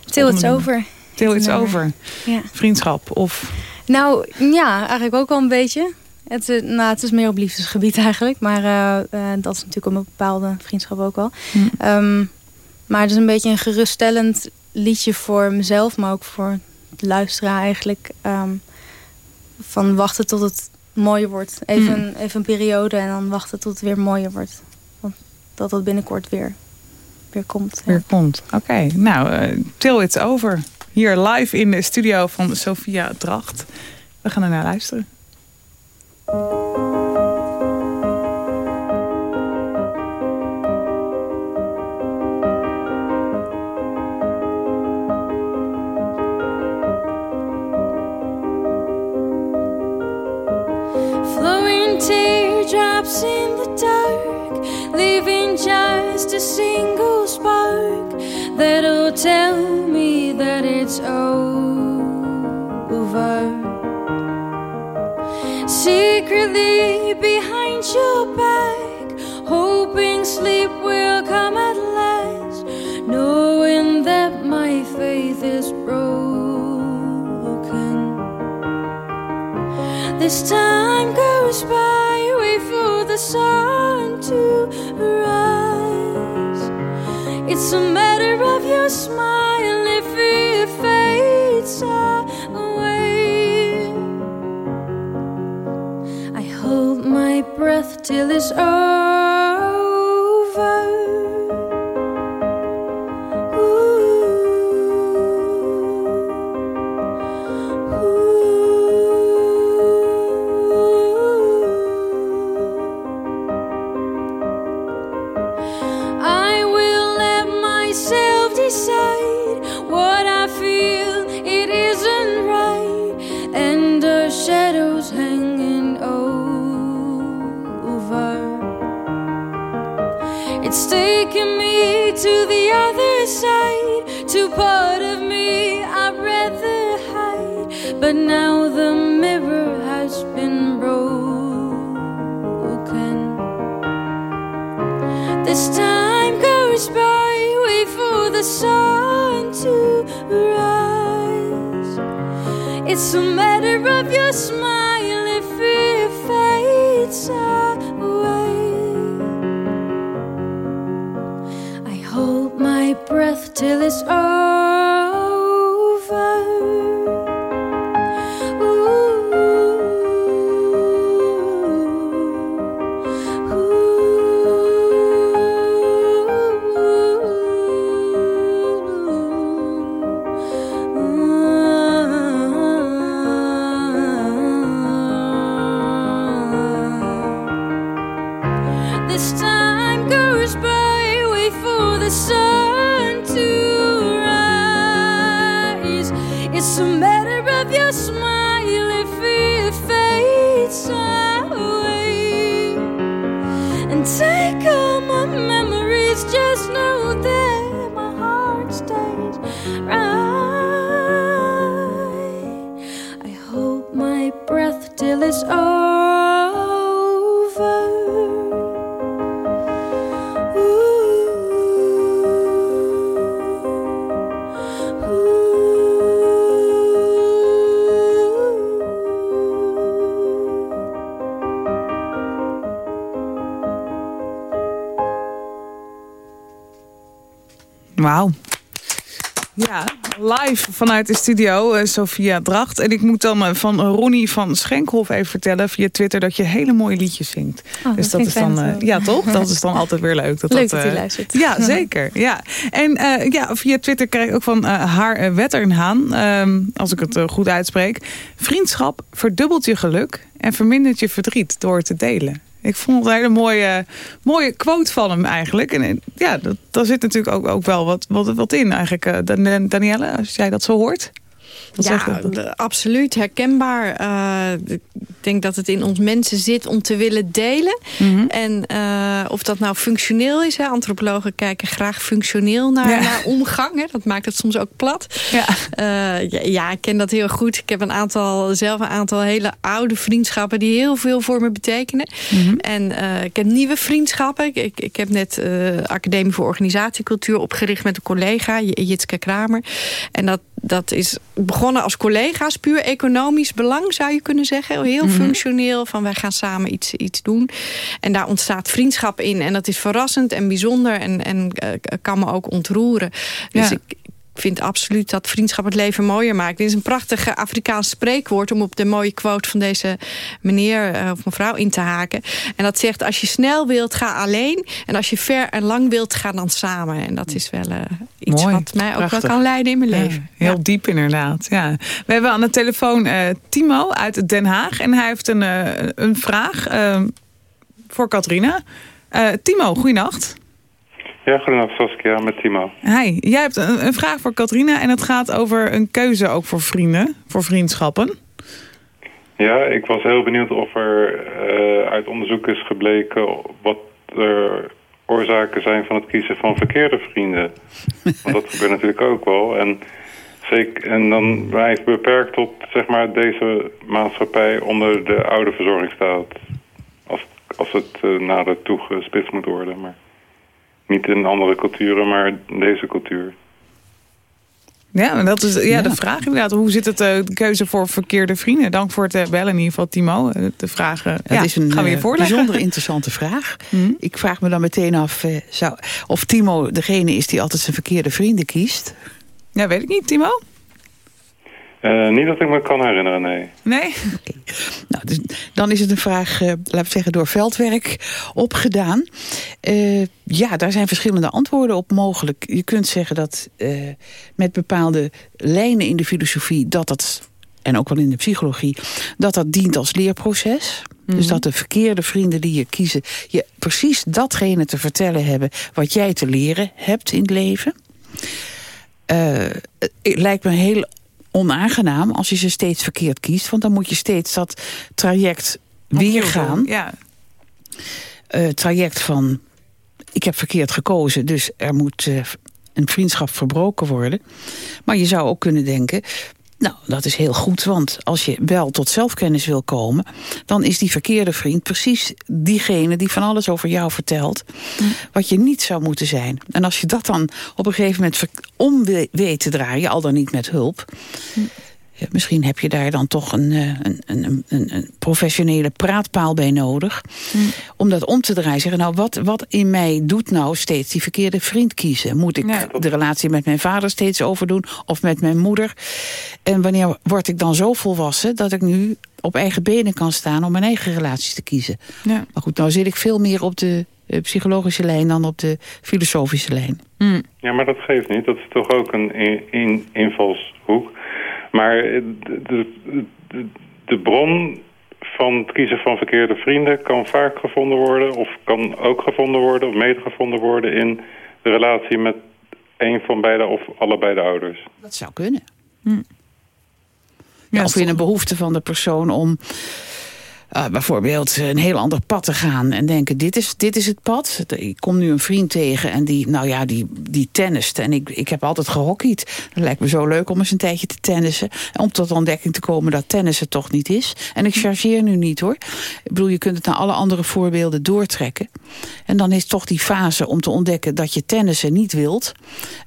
Till It's Over. Till It's Over. Ja. Vriendschap of... Nou, ja, eigenlijk ook wel een beetje. Het, nou, het is meer op liefdesgebied eigenlijk. Maar dat is natuurlijk een bepaalde vriendschap ook wel. Mhm. Um, maar het is een beetje een geruststellend liedje voor mezelf. Maar ook voor de luisteraar eigenlijk. Um, van wachten tot het mooier wordt. Even, mm. even een periode en dan wachten tot het weer mooier wordt. Want dat het binnenkort weer, weer komt. Weer komt, oké. Nou, uh, till it's over. Hier live in de studio van Sophia Dracht. We gaan er naar luisteren. Teardrops in the dark, leaving just a single spark that'll tell me that it's over. Secretly behind your back, hoping sleep will come at last, knowing that my faith is broken. This time goes by wait for the sun to rise. It's a matter of your smile if it fades away. I hold my breath till it's over. But now the mirror has been broken. This time goes by, wait for the sun to rise. It's a matter of your smile if it fades away. I hold my breath till it's over. Wauw. Ja, live vanuit de studio, eh, Sophia Dracht. En ik moet dan eh, van Ronnie van Schenkhoff even vertellen via Twitter... dat je hele mooie liedjes zingt. Oh, dus dat is dan, eh, ja toch? Dat is dan altijd weer leuk. Dat Leuk dat, dat hij eh, luistert. Ja, zeker. Ja. En eh, ja, via Twitter krijg ik ook van haar Wetternhaan, ehm, als ik het goed uitspreek. Vriendschap verdubbelt je geluk en vermindert je verdriet door het te delen. Ik vond het een hele mooie, mooie quote van hem eigenlijk. En eh, ja, dat, daar zit natuurlijk ook, ook wel wat, wat, wat in eigenlijk. eh, Dan- Danielle, als jij dat zo hoort. Ja, absoluut herkenbaar. Eh, ik denk dat het in ons mensen zit om te willen delen. Mhm. En eh, of dat nou functioneel is. Hè? Antropologen kijken graag functioneel naar, Ja. naar omgang. Hè? Dat maakt het soms ook plat. Ja. Eh, ja, ja, ik ken dat heel goed. Ik heb een aantal, zelf een aantal hele oude vriendschappen... die heel veel voor me betekenen. Mhm. En ik heb nieuwe vriendschappen. Ik, ik, ik heb net Academie voor Organisatiecultuur opgericht... met een collega, Jitske Kramer. En dat, dat is begonnen als collega's. Puur economisch belang, zou je kunnen zeggen. Heel Mhm. functioneel, van wij gaan samen iets, iets doen. En daar ontstaat vriendschap in. En dat is verrassend en bijzonder. En, en eh, kan me ook ontroeren. Dus Ja. ik, ik vind absoluut dat vriendschap het leven mooier maakt. Dit is een prachtige Afrikaans spreekwoord... om op de mooie quote van deze meneer eh, of mevrouw in te haken. En dat zegt, als je snel wilt, ga alleen. En als je ver en lang wilt, ga dan samen. En dat is wel eh, iets Mooi, wat mij ook prachtig. wel kan leiden in mijn Ja, leven. heel diep inderdaad. Ja. We hebben aan de telefoon eh, Timo uit Den Haag. En hij heeft een, een vraag voor Katrina. Timo, goeienacht. Ja, goedenavond Saskia, met Timo. Hi, jij hebt een, een vraag voor Katrina. En het gaat over een keuze ook voor vrienden, voor vriendschappen. Ja, ik was heel benieuwd of er eh, uit onderzoek is gebleken wat er oorzaken zijn van het kiezen van verkeerde vrienden. Want dat gebeurt natuurlijk ook wel. En, zeker, en dan blijft beperkt tot zeg maar, deze maatschappij onder de oude verzorging staat. Als, als het uh, nader toegespitst moet worden. Maar niet in andere culturen, maar deze cultuur. Ja, dat is ja, Ja. de vraag inderdaad. Hoe zit het eh, de keuze voor verkeerde vrienden? Dank voor het eh, bellen in ieder geval, Timo. Eh, De vragen Het ja, is een gaan we je voorleggen. bijzonder interessante vraag. Hm? Ik vraag me dan meteen af eh, zou, of Timo degene is die altijd zijn verkeerde vrienden kiest. Ja, weet ik niet, Timo? Uh, niet dat ik me kan herinneren, nee. Nee? Nou, dus, dan is het een vraag, uh, laten we zeggen, door veldwerk opgedaan. Uh, ja, daar zijn verschillende antwoorden op mogelijk. Je kunt zeggen dat uh, met bepaalde lijnen in de filosofie... dat dat, en ook wel in de psychologie, dat dat dient als leerproces... Mm -hmm. Dus dat de verkeerde vrienden die je kiezen... je precies datgene te vertellen hebben... wat jij te leren hebt in het leven. Uh, het lijkt me heel onaangenaam als je ze steeds verkeerd kiest. Want dan moet je steeds dat traject weer gaan. Ja. Uh, traject van, ik heb verkeerd gekozen, dus er moet uh, een vriendschap verbroken worden. Maar je zou ook kunnen denken, nou, dat is heel goed, want als je wel tot zelfkennis wil komen... dan is die verkeerde vriend precies diegene die van alles over jou vertelt... Mm. wat je niet zou moeten zijn. En als je dat dan op een gegeven moment om weet te draaien, al dan niet met hulp... Misschien heb je daar dan toch een, eh, een, een, een, een professionele praatpaal bij nodig. Om dat om te draaien. Zeggen, nou, wat, wat in mij doet nou steeds die verkeerde vriend kiezen? Moet ik Ja. de relatie met mijn vader steeds overdoen? Of met mijn moeder? En wanneer word ik dan zo volwassen dat ik nu op eigen benen kan staan om mijn eigen relaties te kiezen? Ja. Maar goed, nou zit ik veel meer op de eh, psychologische lijn dan op de filosofische lijn. Ja, maar dat geeft niet. Dat is toch ook een in, in- invalshoek. Maar eh, de, de, de, bron van het kiezen van verkeerde vrienden kan vaak gevonden worden... of kan ook gevonden worden of mede gevonden worden... in de relatie met een van beide of allebei de ouders. Dat zou kunnen. Ja, of in een behoefte van de persoon om eh, bijvoorbeeld een heel ander pad te gaan en denken, dit is, dit is het pad. Ik kom nu een vriend tegen en die, nou ja, die, die tennist. En ik, ik heb altijd gehockeyd. Het lijkt me zo leuk om eens een tijdje te tennissen. Om tot de ontdekking te komen dat tennis het toch niet is. En ik chargeer nu niet hoor. Ik bedoel, je kunt het naar alle andere voorbeelden doortrekken. En dan is toch die fase om te ontdekken dat je tennissen niet wilt...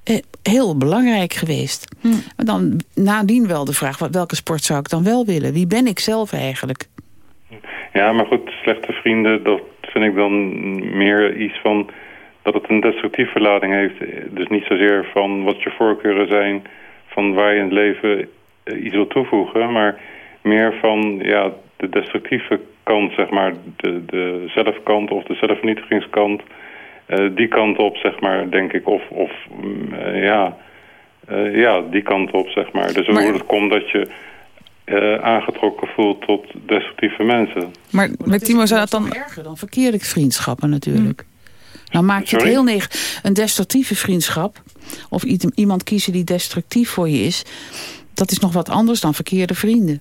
Eh, heel belangrijk geweest. Maar dan nadien wel de vraag, wat- welke sport zou ik dan wel willen? Wie ben ik zelf eigenlijk? Ja, maar goed, slechte vrienden, dat vind ik dan meer iets van... dat het een destructieve lading heeft. Dus niet zozeer van wat je voorkeuren zijn... van waar je in het leven eh, iets wil toevoegen... maar meer van ja, de destructieve kant, zeg maar... de, de zelfkant of de zelfvernietigingskant... eh, die kant op, zeg maar, denk ik. Of, of mm, eh, ja, ja, die kant op, zeg maar. Dus Maar- hoe het komt dat je eh, aangetrokken voelt tot destructieve mensen. Maar met Timo zou dat dan... erger dan verkeerde vriendschappen natuurlijk. Nou maak je het heel neg... Een destructieve vriendschap, of iemand kiezen die destructief voor je is... dat is nog wat anders dan verkeerde vrienden.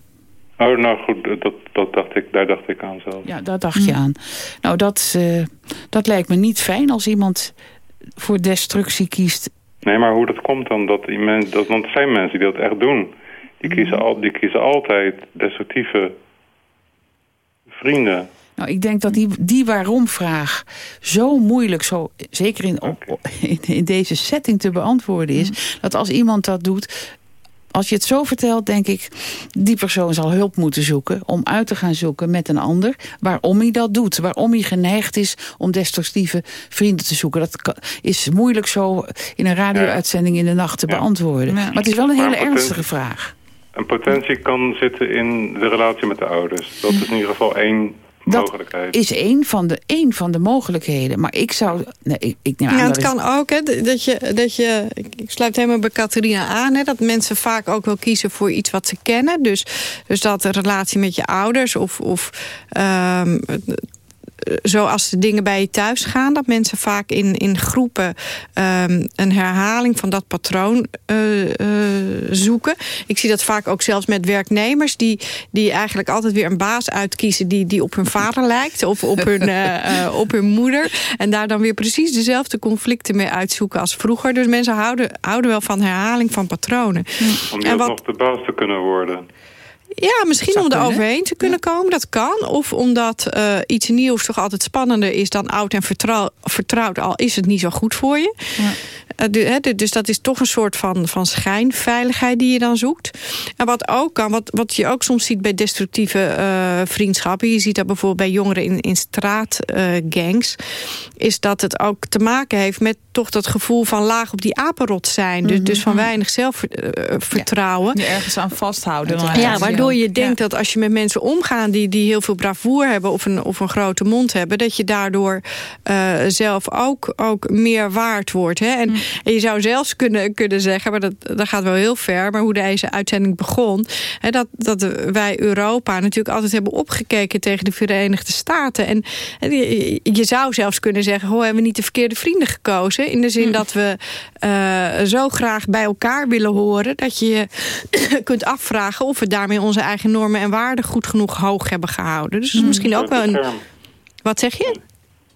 Oh, nou goed, dat, dat dacht ik, daar dacht ik aan zelf. Ja, daar dacht je aan. Nou, dat, eh, dat lijkt me niet fijn als iemand voor destructie kiest. Nee, maar hoe dat komt dan, dat die mensen, dat, want er zijn mensen die dat echt doen. Die kiezen, al, die kiezen altijd destructieve vrienden. Nou, ik denk dat die, die waarom-vraag zo moeilijk, zo, zeker in, op, in, in deze setting te beantwoorden is... dat als iemand dat doet, als je het zo vertelt, denk ik... die persoon zal hulp moeten zoeken om uit te gaan zoeken met een ander... waarom hij dat doet, waarom hij geneigd is om destructieve vrienden te zoeken. Dat is moeilijk zo in een radio-uitzending in de nacht te beantwoorden. Maar het is wel een hele ernstige vraag. Een potentie kan zitten in de relatie met de ouders. Dat is in ieder geval één Dat mogelijkheid. is één van, de, één van de mogelijkheden. Maar ik zou... Nee, ik, ik neem aan Ja, dat het is- kan ook, hè, dat je, dat je, ik ik sluit helemaal bij Catharina aan, hè, dat mensen vaak ook wel kiezen voor iets wat ze kennen. Dus, dus dat de relatie met je ouders of, of ehm, zoals de dingen bij je thuis gaan, dat mensen vaak in, in groepen ehm, een herhaling van dat patroon eh, eh, zoeken. Ik zie dat vaak ook zelfs met werknemers die, die eigenlijk altijd weer een baas uitkiezen die, die op hun vader lijkt of op hun, eh, eh, op hun moeder. En daar dan weer precies dezelfde conflicten mee uitzoeken als vroeger. Dus mensen houden, houden wel van herhaling van patronen. Om En wat- nog de baas te kunnen worden. Ja, misschien om er overheen te kunnen komen, dat kan. Of omdat eh, iets nieuws toch altijd spannender is dan oud en vertrouw- vertrouwd, al is het niet zo goed voor je. Du- dus dat is toch een soort van, van schijnveiligheid die je dan zoekt. En wat ook kan, wat, wat je ook soms ziet bij destructieve eh, vriendschappen, je ziet dat bijvoorbeeld bij jongeren in, in straatgangs, is dat het ook te maken heeft met toch dat gevoel van laag op die apenrot zijn. Dus, dus van weinig zelfvertrouwen. Je ergens aan vasthouden. dan Ja, waardoor je denkt dat als je met mensen omgaat die, die heel veel bravoer hebben of een, of een grote mond hebben, dat je daardoor eh, zelf ook, ook meer waard wordt. Hè? En, en je zou zelfs kunnen, kunnen zeggen, maar dat, dat gaat wel heel ver, maar hoe deze uitzending begon, hè, dat, dat wij Europa natuurlijk altijd hebben opgekeken tegen de Verenigde Staten. En, en je, je zou zelfs kunnen zeggen, hoor, hebben we niet de verkeerde vrienden gekozen? In de zin dat we eh, zo graag bij elkaar willen horen dat je je kunt afvragen of we daarmee onze eigen normen en waarden goed genoeg hoog hebben gehouden. Dus dat is misschien ook wel een. Wat zeg je?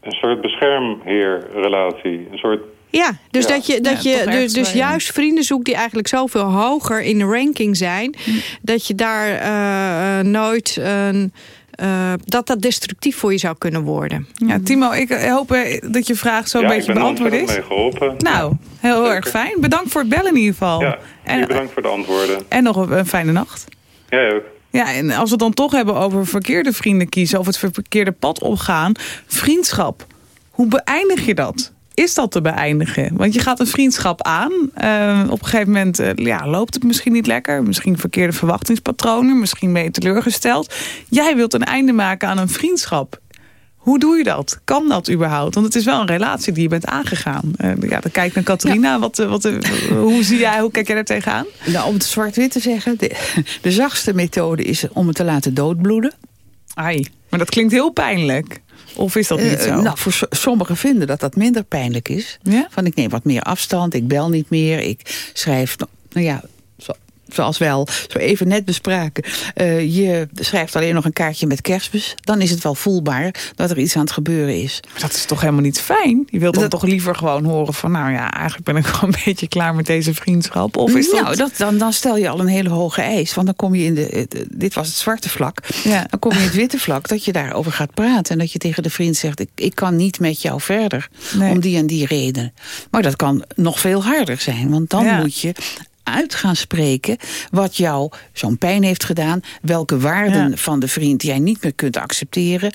Een soort beschermheerrelatie. Een soort Ja, dus Ja. dat je, dat Ja, je dus, dus ja. juist vrienden zoekt die eigenlijk zoveel hoger in de ranking zijn, dat je daar eh, eh, nooit een. eh, dat dat destructief voor je zou kunnen worden. Ja, Timo, ik hoop dat je vraag zo een ja, ik beetje ben er beantwoord is. mee geholpen. Nou, heel Zeker. erg fijn. Bedankt voor het bellen in ieder geval. Ja, En, bedankt voor de antwoorden. En nog een, fijne nacht. Jij ook. Ja, en als we het dan toch hebben over verkeerde vrienden kiezen... of het verkeerde pad opgaan, vriendschap. Hoe beëindig je dat? Is dat te beëindigen? Want je gaat een vriendschap aan. Uh, op een gegeven moment uh, ja, loopt het misschien niet lekker. Misschien verkeerde verwachtingspatronen. Misschien ben je teleurgesteld. Jij wilt een einde maken aan een vriendschap. Hoe doe je dat? Kan dat überhaupt? Want het is wel een relatie die je bent aangegaan. Uh, ja, dan kijk naar Catharina. Ja. Wat, wat, hoe, zie jij, hoe kijk jij daar tegenaan? Nou, om het zwart-wit te zeggen. De, de zachtste methode is om het te laten doodbloeden. Ai, maar dat klinkt heel pijnlijk. Of is dat niet zo? Uh, nou, voor sommigen vinden dat dat minder pijnlijk is. Ja? Van ik neem wat meer afstand, ik bel niet meer, ik schrijf... Nou ja, zoals wel zo even net bespraken... Uh, je schrijft alleen nog een kaartje met kerstmis... dan is het wel voelbaar dat er iets aan het gebeuren is. Maar dat is toch helemaal niet fijn? Je wilt dan dat... toch liever gewoon horen van... nou ja, eigenlijk ben ik gewoon een beetje klaar met deze vriendschap. Of is nou, dat... dan, dan stel je al een hele hoge eis. Want dan kom je in de... Dit was het zwarte vlak. Ja. Dan kom je in het witte vlak dat je daarover gaat praten. En dat je tegen de vriend zegt... ik, ik kan niet met jou verder. Nee. Om die en die reden. Maar dat kan nog veel harder zijn. Want dan Ja. moet je uit gaan spreken wat jou zo'n pijn heeft gedaan. Welke waarden Ja. van de vriend jij niet meer kunt accepteren.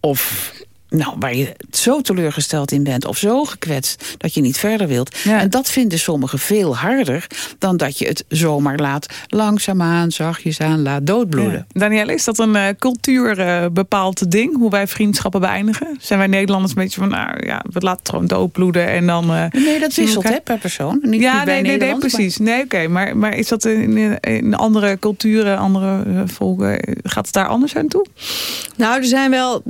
Of nou, waar je zo teleurgesteld in bent of zo gekwetst dat je niet verder wilt. Ja. En dat vinden sommigen veel harder dan dat je het zomaar laat langzaamaan, zachtjes aan laat doodbloeden. Ja. Danielle, is dat een uh, cultuur uh, bepaald ding? Hoe wij vriendschappen beëindigen? Zijn wij Nederlanders een beetje van, nou ja, we laten het gewoon doodbloeden en dan... Uh, nee, dat wisselt hè, per persoon. Niet, ja, niet nee, nee, nee, precies. Maar... Nee, oké. Okay. Maar, maar is dat in, in andere culturen, andere volken, gaat het daar anders aan toe? Nou, er zijn wel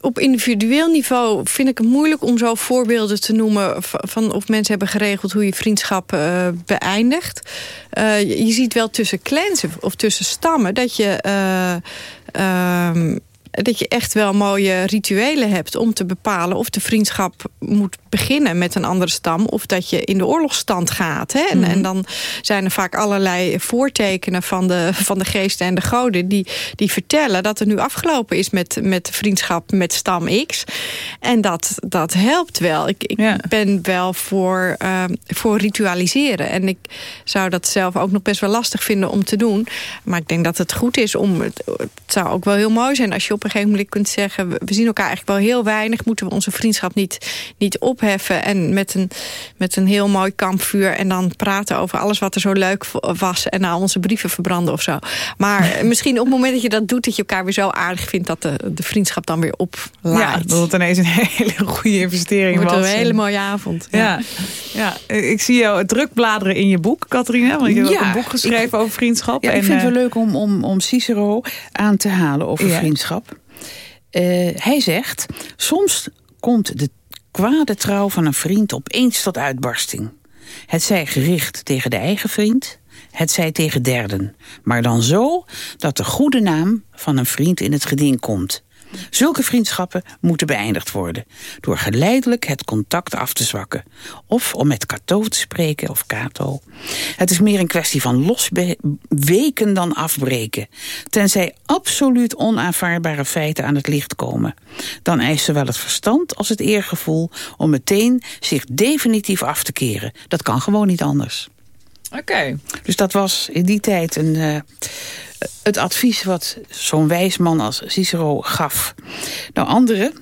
op individueel niveau vind ik het moeilijk om zo voorbeelden te noemen van of mensen hebben geregeld hoe je vriendschap uh, beëindigt. Uh, je, ziet wel tussen clans of tussen stammen dat je uh, um, dat je echt wel mooie rituelen hebt om te bepalen of de vriendschap moet beginnen met een andere stam of dat je in de oorlogsstand gaat. Hè? En, mm -hmm. en dan zijn er vaak allerlei voortekenen van de, van de geesten en de goden die, die vertellen dat het nu afgelopen is met, met de vriendschap met stam X. En dat, dat helpt wel. Ik, ik ja. ben wel voor, uh, voor ritualiseren. En ik zou dat zelf ook nog best wel lastig vinden om te doen. Maar ik denk dat het goed is om... Het, het zou ook wel heel mooi zijn als je op een gegeven moment kunt zeggen... we zien elkaar eigenlijk wel heel weinig. Moeten we onze vriendschap niet, niet opheffen... en met een, met een heel mooi kampvuur... en dan praten over alles wat er zo leuk was... en nou onze brieven verbranden of zo. Maar misschien op het moment dat je dat doet... dat je elkaar weer zo aardig vindt... dat de, de vriendschap dan weer oplaait. Ja, dat het ineens een hele goede investering wordt was. een hele mooie avond. Ja. Ja. ja, ik zie jou druk bladeren in je boek, Catharina. Want je hebt ja, een boek geschreven ik, over vriendschap. Ja, en, ik vind het wel leuk om, om, om Cicero aan te halen over vriendschap. Uh, hij zegt, soms komt de kwade trouw van een vriend opeens tot uitbarsting. Het zij gericht tegen de eigen vriend, het zij tegen derden. Maar dan zo dat de goede naam van een vriend in het geding komt. Zulke vriendschappen moeten beëindigd worden... door geleidelijk het contact af te zwakken. Of om met Cato te spreken, of Cato. Het is meer een kwestie van losweken dan afbreken. Tenzij absoluut onaanvaardbare feiten aan het licht komen. Dan eist zowel het verstand als het eergevoel... om meteen zich definitief af te keren. Dat kan gewoon niet anders. Oké. Okay. Dus dat was in die tijd een... Uh, het advies wat zo'n wijs man als Cicero gaf. Nou, anderen,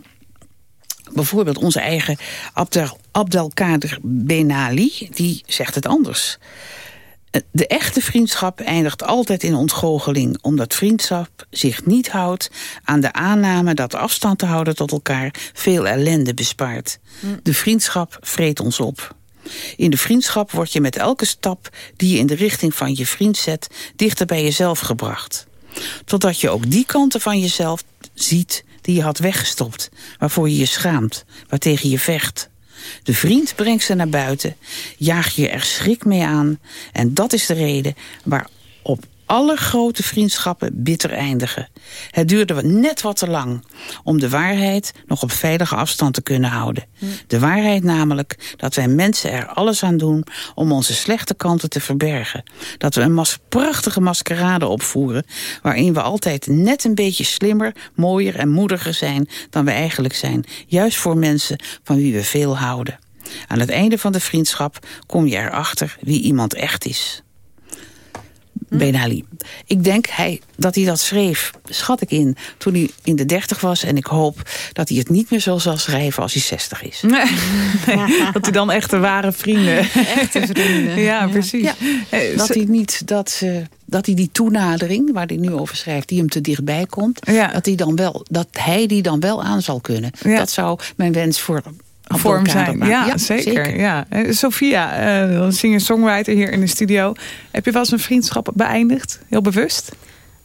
bijvoorbeeld onze eigen Abdel, Abdelkader Benali, die zegt het anders. De echte vriendschap eindigt altijd in ontgoocheling... omdat vriendschap zich niet houdt aan de aanname... dat afstand te houden tot elkaar veel ellende bespaart. De vriendschap vreet ons op. In de vriendschap word je met elke stap die je in de richting van je vriend zet... dichter bij jezelf gebracht. Totdat je ook die kanten van jezelf ziet die je had weggestopt... waarvoor je je schaamt, waartegen je vecht. De vriend brengt ze naar buiten, jaag je er schrik mee aan... en dat is de reden waarop alle grote vriendschappen bitter eindigen. Het duurde net wat te lang om de waarheid nog op veilige afstand te kunnen houden. Hm. De waarheid namelijk dat wij mensen er alles aan doen om onze slechte kanten te verbergen. Dat we een mas prachtige maskerade opvoeren waarin we altijd net een beetje slimmer, mooier en moediger zijn dan we eigenlijk zijn. Juist voor mensen van wie we veel houden. Aan het einde van de vriendschap kom je erachter wie iemand echt is. Ben Ali. Ik denk hij, dat hij dat schreef, schat ik in, toen hij in de dertig was. En ik hoop dat hij het niet meer zo zal schrijven als hij 60 is. Nee, nee, dat hij dan echt de ware vrienden... Echte vrienden. Ja, precies. Dat hij niet dat, ze, dat hij die toenadering, waar hij nu over schrijft, die hem te dichtbij komt, Ja. dat, hij dan wel, dat hij die dan wel aan zal kunnen. Ja. Dat zou mijn wens voor Abdelkader zijn. maken. Ja, zeker. Ja. Eh, Sophia, eh singer-songwriter hier in de studio. Heb je wel eens een vriendschap beëindigd? Heel bewust?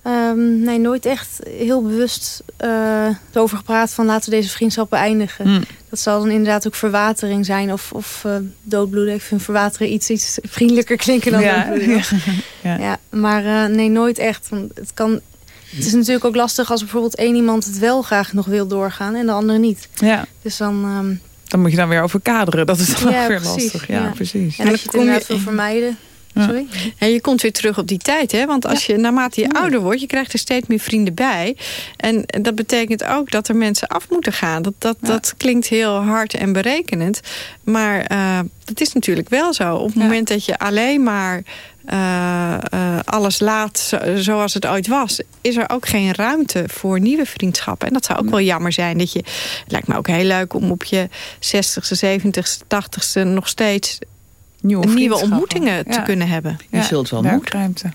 Ehm, nee, nooit echt heel bewust eh, erover gepraat van laten we deze vriendschap beëindigen. Hm. Dat zal dan inderdaad ook verwatering zijn of, of eh, doodbloeden. Ik vind verwateren iets, iets vriendelijker klinken dan Ja, doodbloeden. ja. Ja. maar eh, nee, nooit echt. Want het, kan, het is natuurlijk ook lastig als bijvoorbeeld één iemand het wel graag nog wil doorgaan en de andere niet. Ja, Dus dan... ehm, dan moet je dan weer over kaderen. Dat is dan Ja, ook weer precies, lastig. Ja, ja. precies. en als je het kom je- inderdaad wil vermijden... Ja. Sorry? En je komt weer terug op die tijd, hè? Want als je naarmate je ouder wordt, je krijgt er steeds meer vrienden bij. En dat betekent ook dat er mensen af moeten gaan. Dat, dat, dat klinkt heel hard en berekenend. Maar eh dat is natuurlijk wel zo. Op het Ja. moment dat je alleen maar eh, eh, alles laat zo- zoals het ooit was... is er ook geen ruimte voor nieuwe vriendschappen. En dat zou ook wel jammer zijn. Dat je, het lijkt me ook heel leuk om op je 60ste, 70ste, 80ste nog steeds Nieuwe, nieuwe ontmoetingen te Ja. kunnen hebben. Je zult wel moeten.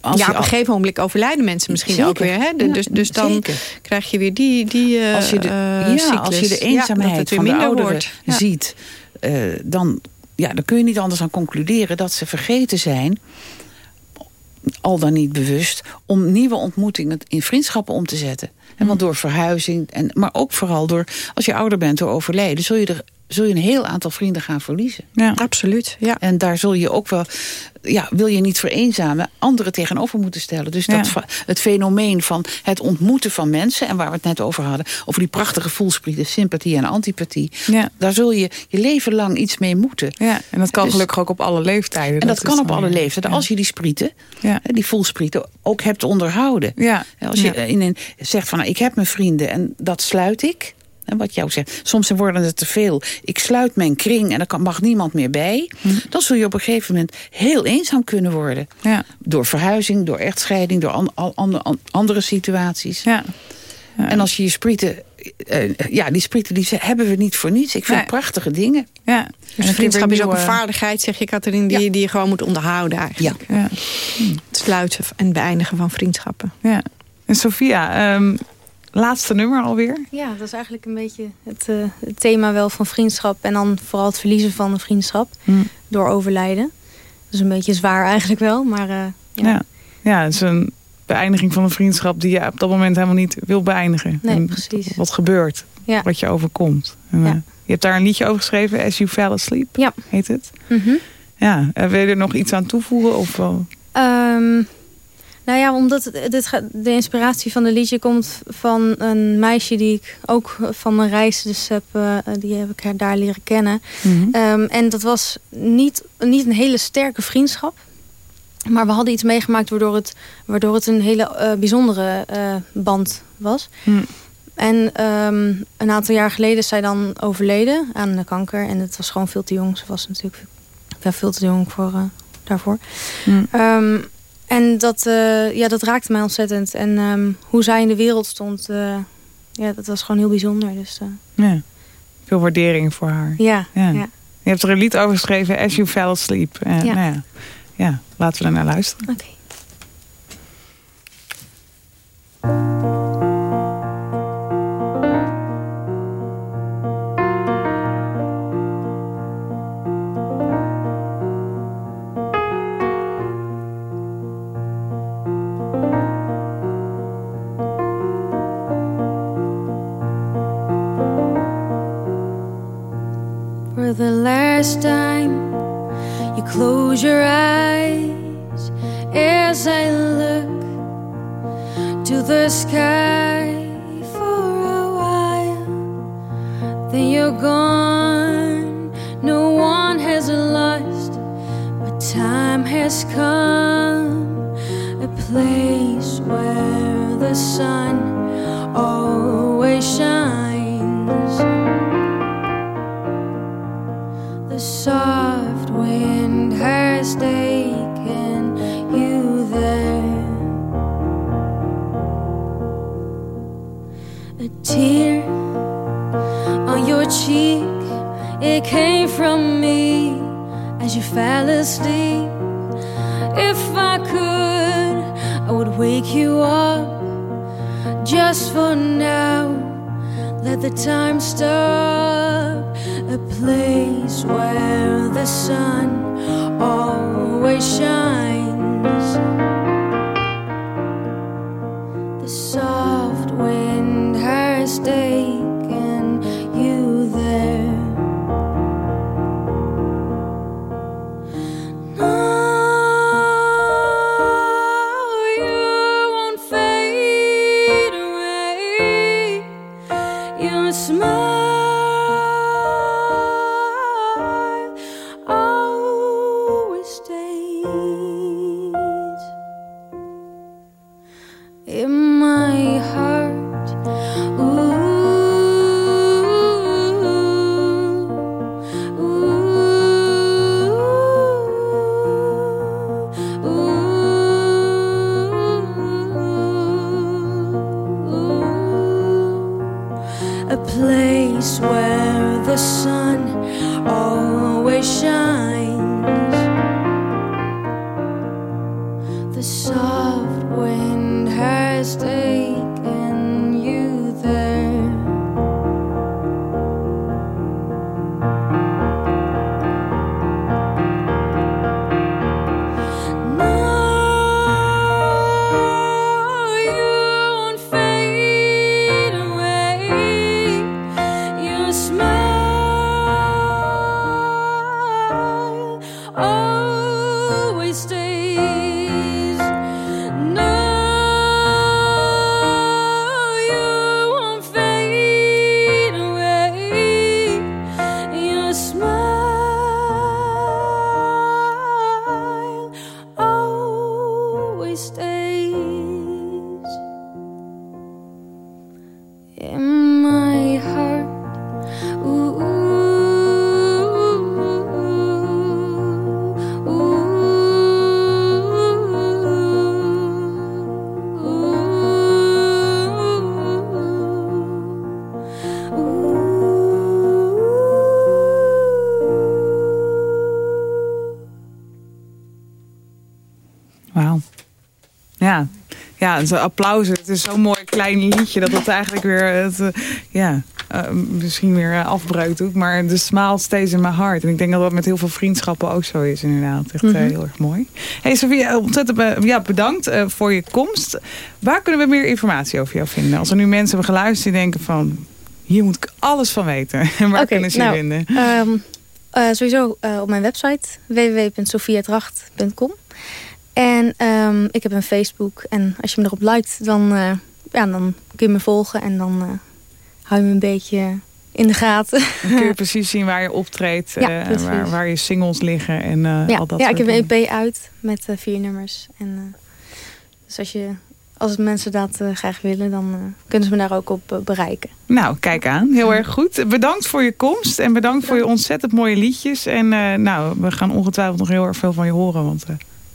Als ja, je op een gegeven moment overlijden mensen misschien Zeker. ook weer. Hè? De- Ja, dus, dus dan zeker. krijg je weer die, die eh, als je de, eh, ja, als je de. Ja, eenzaamheid het weer van de minder ouderen wordt. Ja. ziet, eh, dan, ja, dan kun je niet anders dan concluderen dat ze vergeten zijn, al dan niet bewust, om nieuwe ontmoetingen in vriendschappen om te zetten. En want door verhuizing, en, maar ook vooral door, als je ouder bent door overlijden, zul je, er, zul je een heel aantal vrienden gaan verliezen. Ja. Absoluut, ja. En daar zul je ook wel, ja, wil je niet vereenzamen, anderen tegenover moeten stellen. Dus dat, Ja. het fenomeen van het ontmoeten van mensen, en waar we het net over hadden, over die prachtige voelsprieten, sympathie en antipathie, Ja. daar zul je je leven lang iets mee moeten. ja, en dat kan Dus- gelukkig ook op alle leeftijden. En dat, kan op alle leeftijden. Ja. Als je die sprieten, die voelsprieten, ook hebt onderhouden. Ja. Als je Ja. in een, zegt van, nou, ik heb mijn vrienden en dat sluit ik. En wat jou zegt, soms worden het te veel. Ik sluit mijn kring en er mag niemand meer bij. Hm. Dan zul je op een gegeven moment heel eenzaam kunnen worden. Ja. Door verhuizing, door echtscheiding, door an- al- an- andere situaties. Ja. En als je je sprieten... eh, ja, die sprieten die hebben we niet voor niets. Ik vind prachtige dingen. Ja. Dus vriendschap is ook een vaardigheid, zeg je Catherine, die, Ja. die je gewoon moet onderhouden eigenlijk. Ja. Het sluiten en beëindigen van vriendschappen. ja. En Sophia, ehm, laatste nummer alweer. Ja, dat is eigenlijk een beetje het, eh, het thema wel van vriendschap. En dan vooral het verliezen van een vriendschap Hm. door overlijden. Dat is een beetje zwaar eigenlijk wel, maar eh, ja. Ja. ja, het is een beëindiging van een vriendschap die je op dat moment helemaal niet wil beëindigen. Nee, En precies. Wat gebeurt, Ja. wat je overkomt. En, Ja. eh, je hebt daar een liedje over geschreven, As You Fell Asleep, Ja. heet het. Mhm. Ja, wil je er nog iets aan toevoegen? Of, wel? Nou ja, omdat dit de inspiratie van de liedje komt van een meisje die ik ook van mijn reis dus heb, eh, die heb ik haar daar leren kennen. Mhm. Ehm, en dat was niet, niet een hele sterke vriendschap. Maar we hadden iets meegemaakt waardoor het, waardoor het een hele eh, bijzondere eh, band was. Hm. En ehm, een aantal jaar geleden is zij dan overleden aan de kanker. En het was gewoon veel te jong. Ze was natuurlijk ja, veel te jong voor, daarvoor. Ehm, en dat, eh, ja, dat raakte mij ontzettend. En ehm, hoe zij in de wereld stond, eh, ja, dat was gewoon heel bijzonder. Dus eh, Ja. Veel waardering voor haar. ja, Ja. ja. Je hebt er een lied over geschreven, As You Fell Asleep. Ja. Nou ja. ja, laten we er naar luisteren. oké. For the last time, you close your eyes as I look to the sky for a while. Then you're gone, no one has lost, but time has come. A place where the sun always shines. So. Ja, is applaus. Het is zo'n mooi klein liedje dat het eigenlijk weer, het, eh, ja, eh, misschien weer eh, afbreuk doet. Maar de smile stays in my heart. En ik denk dat dat met heel veel vriendschappen ook zo is inderdaad. Echt eh, Mhm. heel erg mooi. Hey Sofia, ontzettend be- ja, bedankt eh, voor je komst. Waar kunnen we meer informatie over jou vinden? Als er nu mensen hebben geluisterd die denken van... Hier moet ik alles van weten. En waar kunnen ze je nou, vinden? ehm, eh, sowieso eh, op mijn website www.sofiatracht.com. En ehm, ik heb een Facebook. En als je me erop liked, dan, eh, ja, dan kun je me volgen. En dan eh, hou je me een beetje in de gaten. Dan kun je precies zien waar je optreedt. Ja, eh, waar, waar je singles liggen en ja, al dat ja ik heb een. EP uit met vier nummers. En, dus als, je, als mensen dat graag willen, dan kunnen ze me daar ook op bereiken. Nou, kijk aan. Heel erg goed. Bedankt voor je komst en bedankt voor je ontzettend mooie liedjes. En nou, we gaan ongetwijfeld nog heel erg veel van je horen, want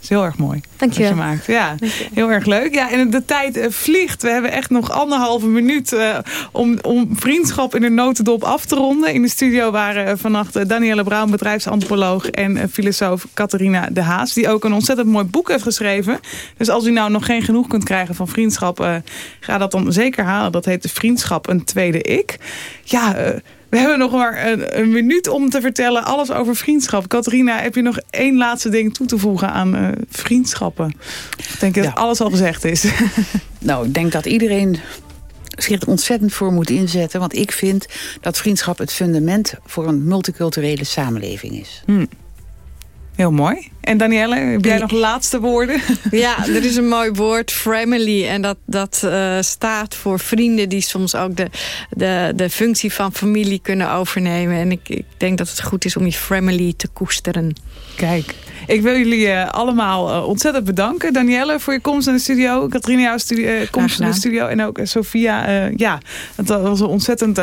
is heel erg mooi. Wat je maakt. Ja, Dankjewel. heel erg leuk. Ja, en de tijd eh, vliegt. We hebben echt nog anderhalve minuut eh, om, om vriendschap in de notendop af te ronden. In de studio waren eh, vannacht Danielle Brown, bedrijfsantropoloog en filosoof Catharina de Haas, die ook een ontzettend mooi boek heeft geschreven. Dus als u nou nog geen genoeg kunt krijgen van vriendschap, eh, ga dat dan zeker halen. Dat heet de Vriendschap, een tweede ik. Ja, we hebben nog maar een, een minuut om te vertellen alles over vriendschap. Catharina, heb je nog één laatste ding toe te voegen aan eh, vriendschappen? Ik denk dat alles al gezegd is. Nou, ik denk dat iedereen zich er ontzettend voor moet inzetten. Want ik vind dat vriendschap het fundament voor een multiculturele samenleving is. Heel mooi. En Danielle, heb jij nog laatste woorden? Ja, er is een mooi woord, family. En dat, dat eh, staat voor vrienden die soms ook de, de, de functie van familie kunnen overnemen. En ik, ik denk dat het goed is om je family te koesteren. Kijk, Ik wil jullie uh, allemaal uh, ontzettend bedanken. Danielle voor je komst naar de studio. Katrina, jouw uh, komst naar de studio. En ook Sofia. ja, het was een ontzettend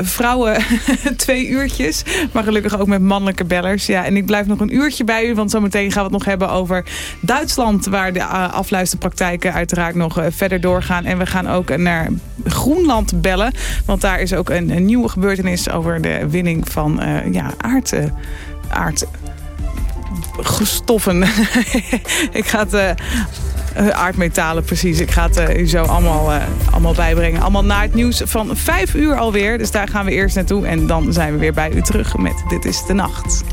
vrouwen twee uurtjes. Maar gelukkig ook met mannelijke bellers. Ja, en ik blijf nog een uurtje bij u. Want zometeen gaan we het nog hebben over Duitsland. Waar de afluisterpraktijken uiteraard nog verder doorgaan. En we gaan ook naar Groenland bellen. Want daar is ook een, een nieuwe gebeurtenis over de winning van ja, aard, aard stoffen. ik ga het... Uh, aardmetalen, precies. Ik ga het uh, u zo allemaal, allemaal bijbrengen. Allemaal na het nieuws van vijf uur alweer. Dus daar gaan we eerst naartoe. En dan zijn we weer bij u terug met Dit is de Nacht.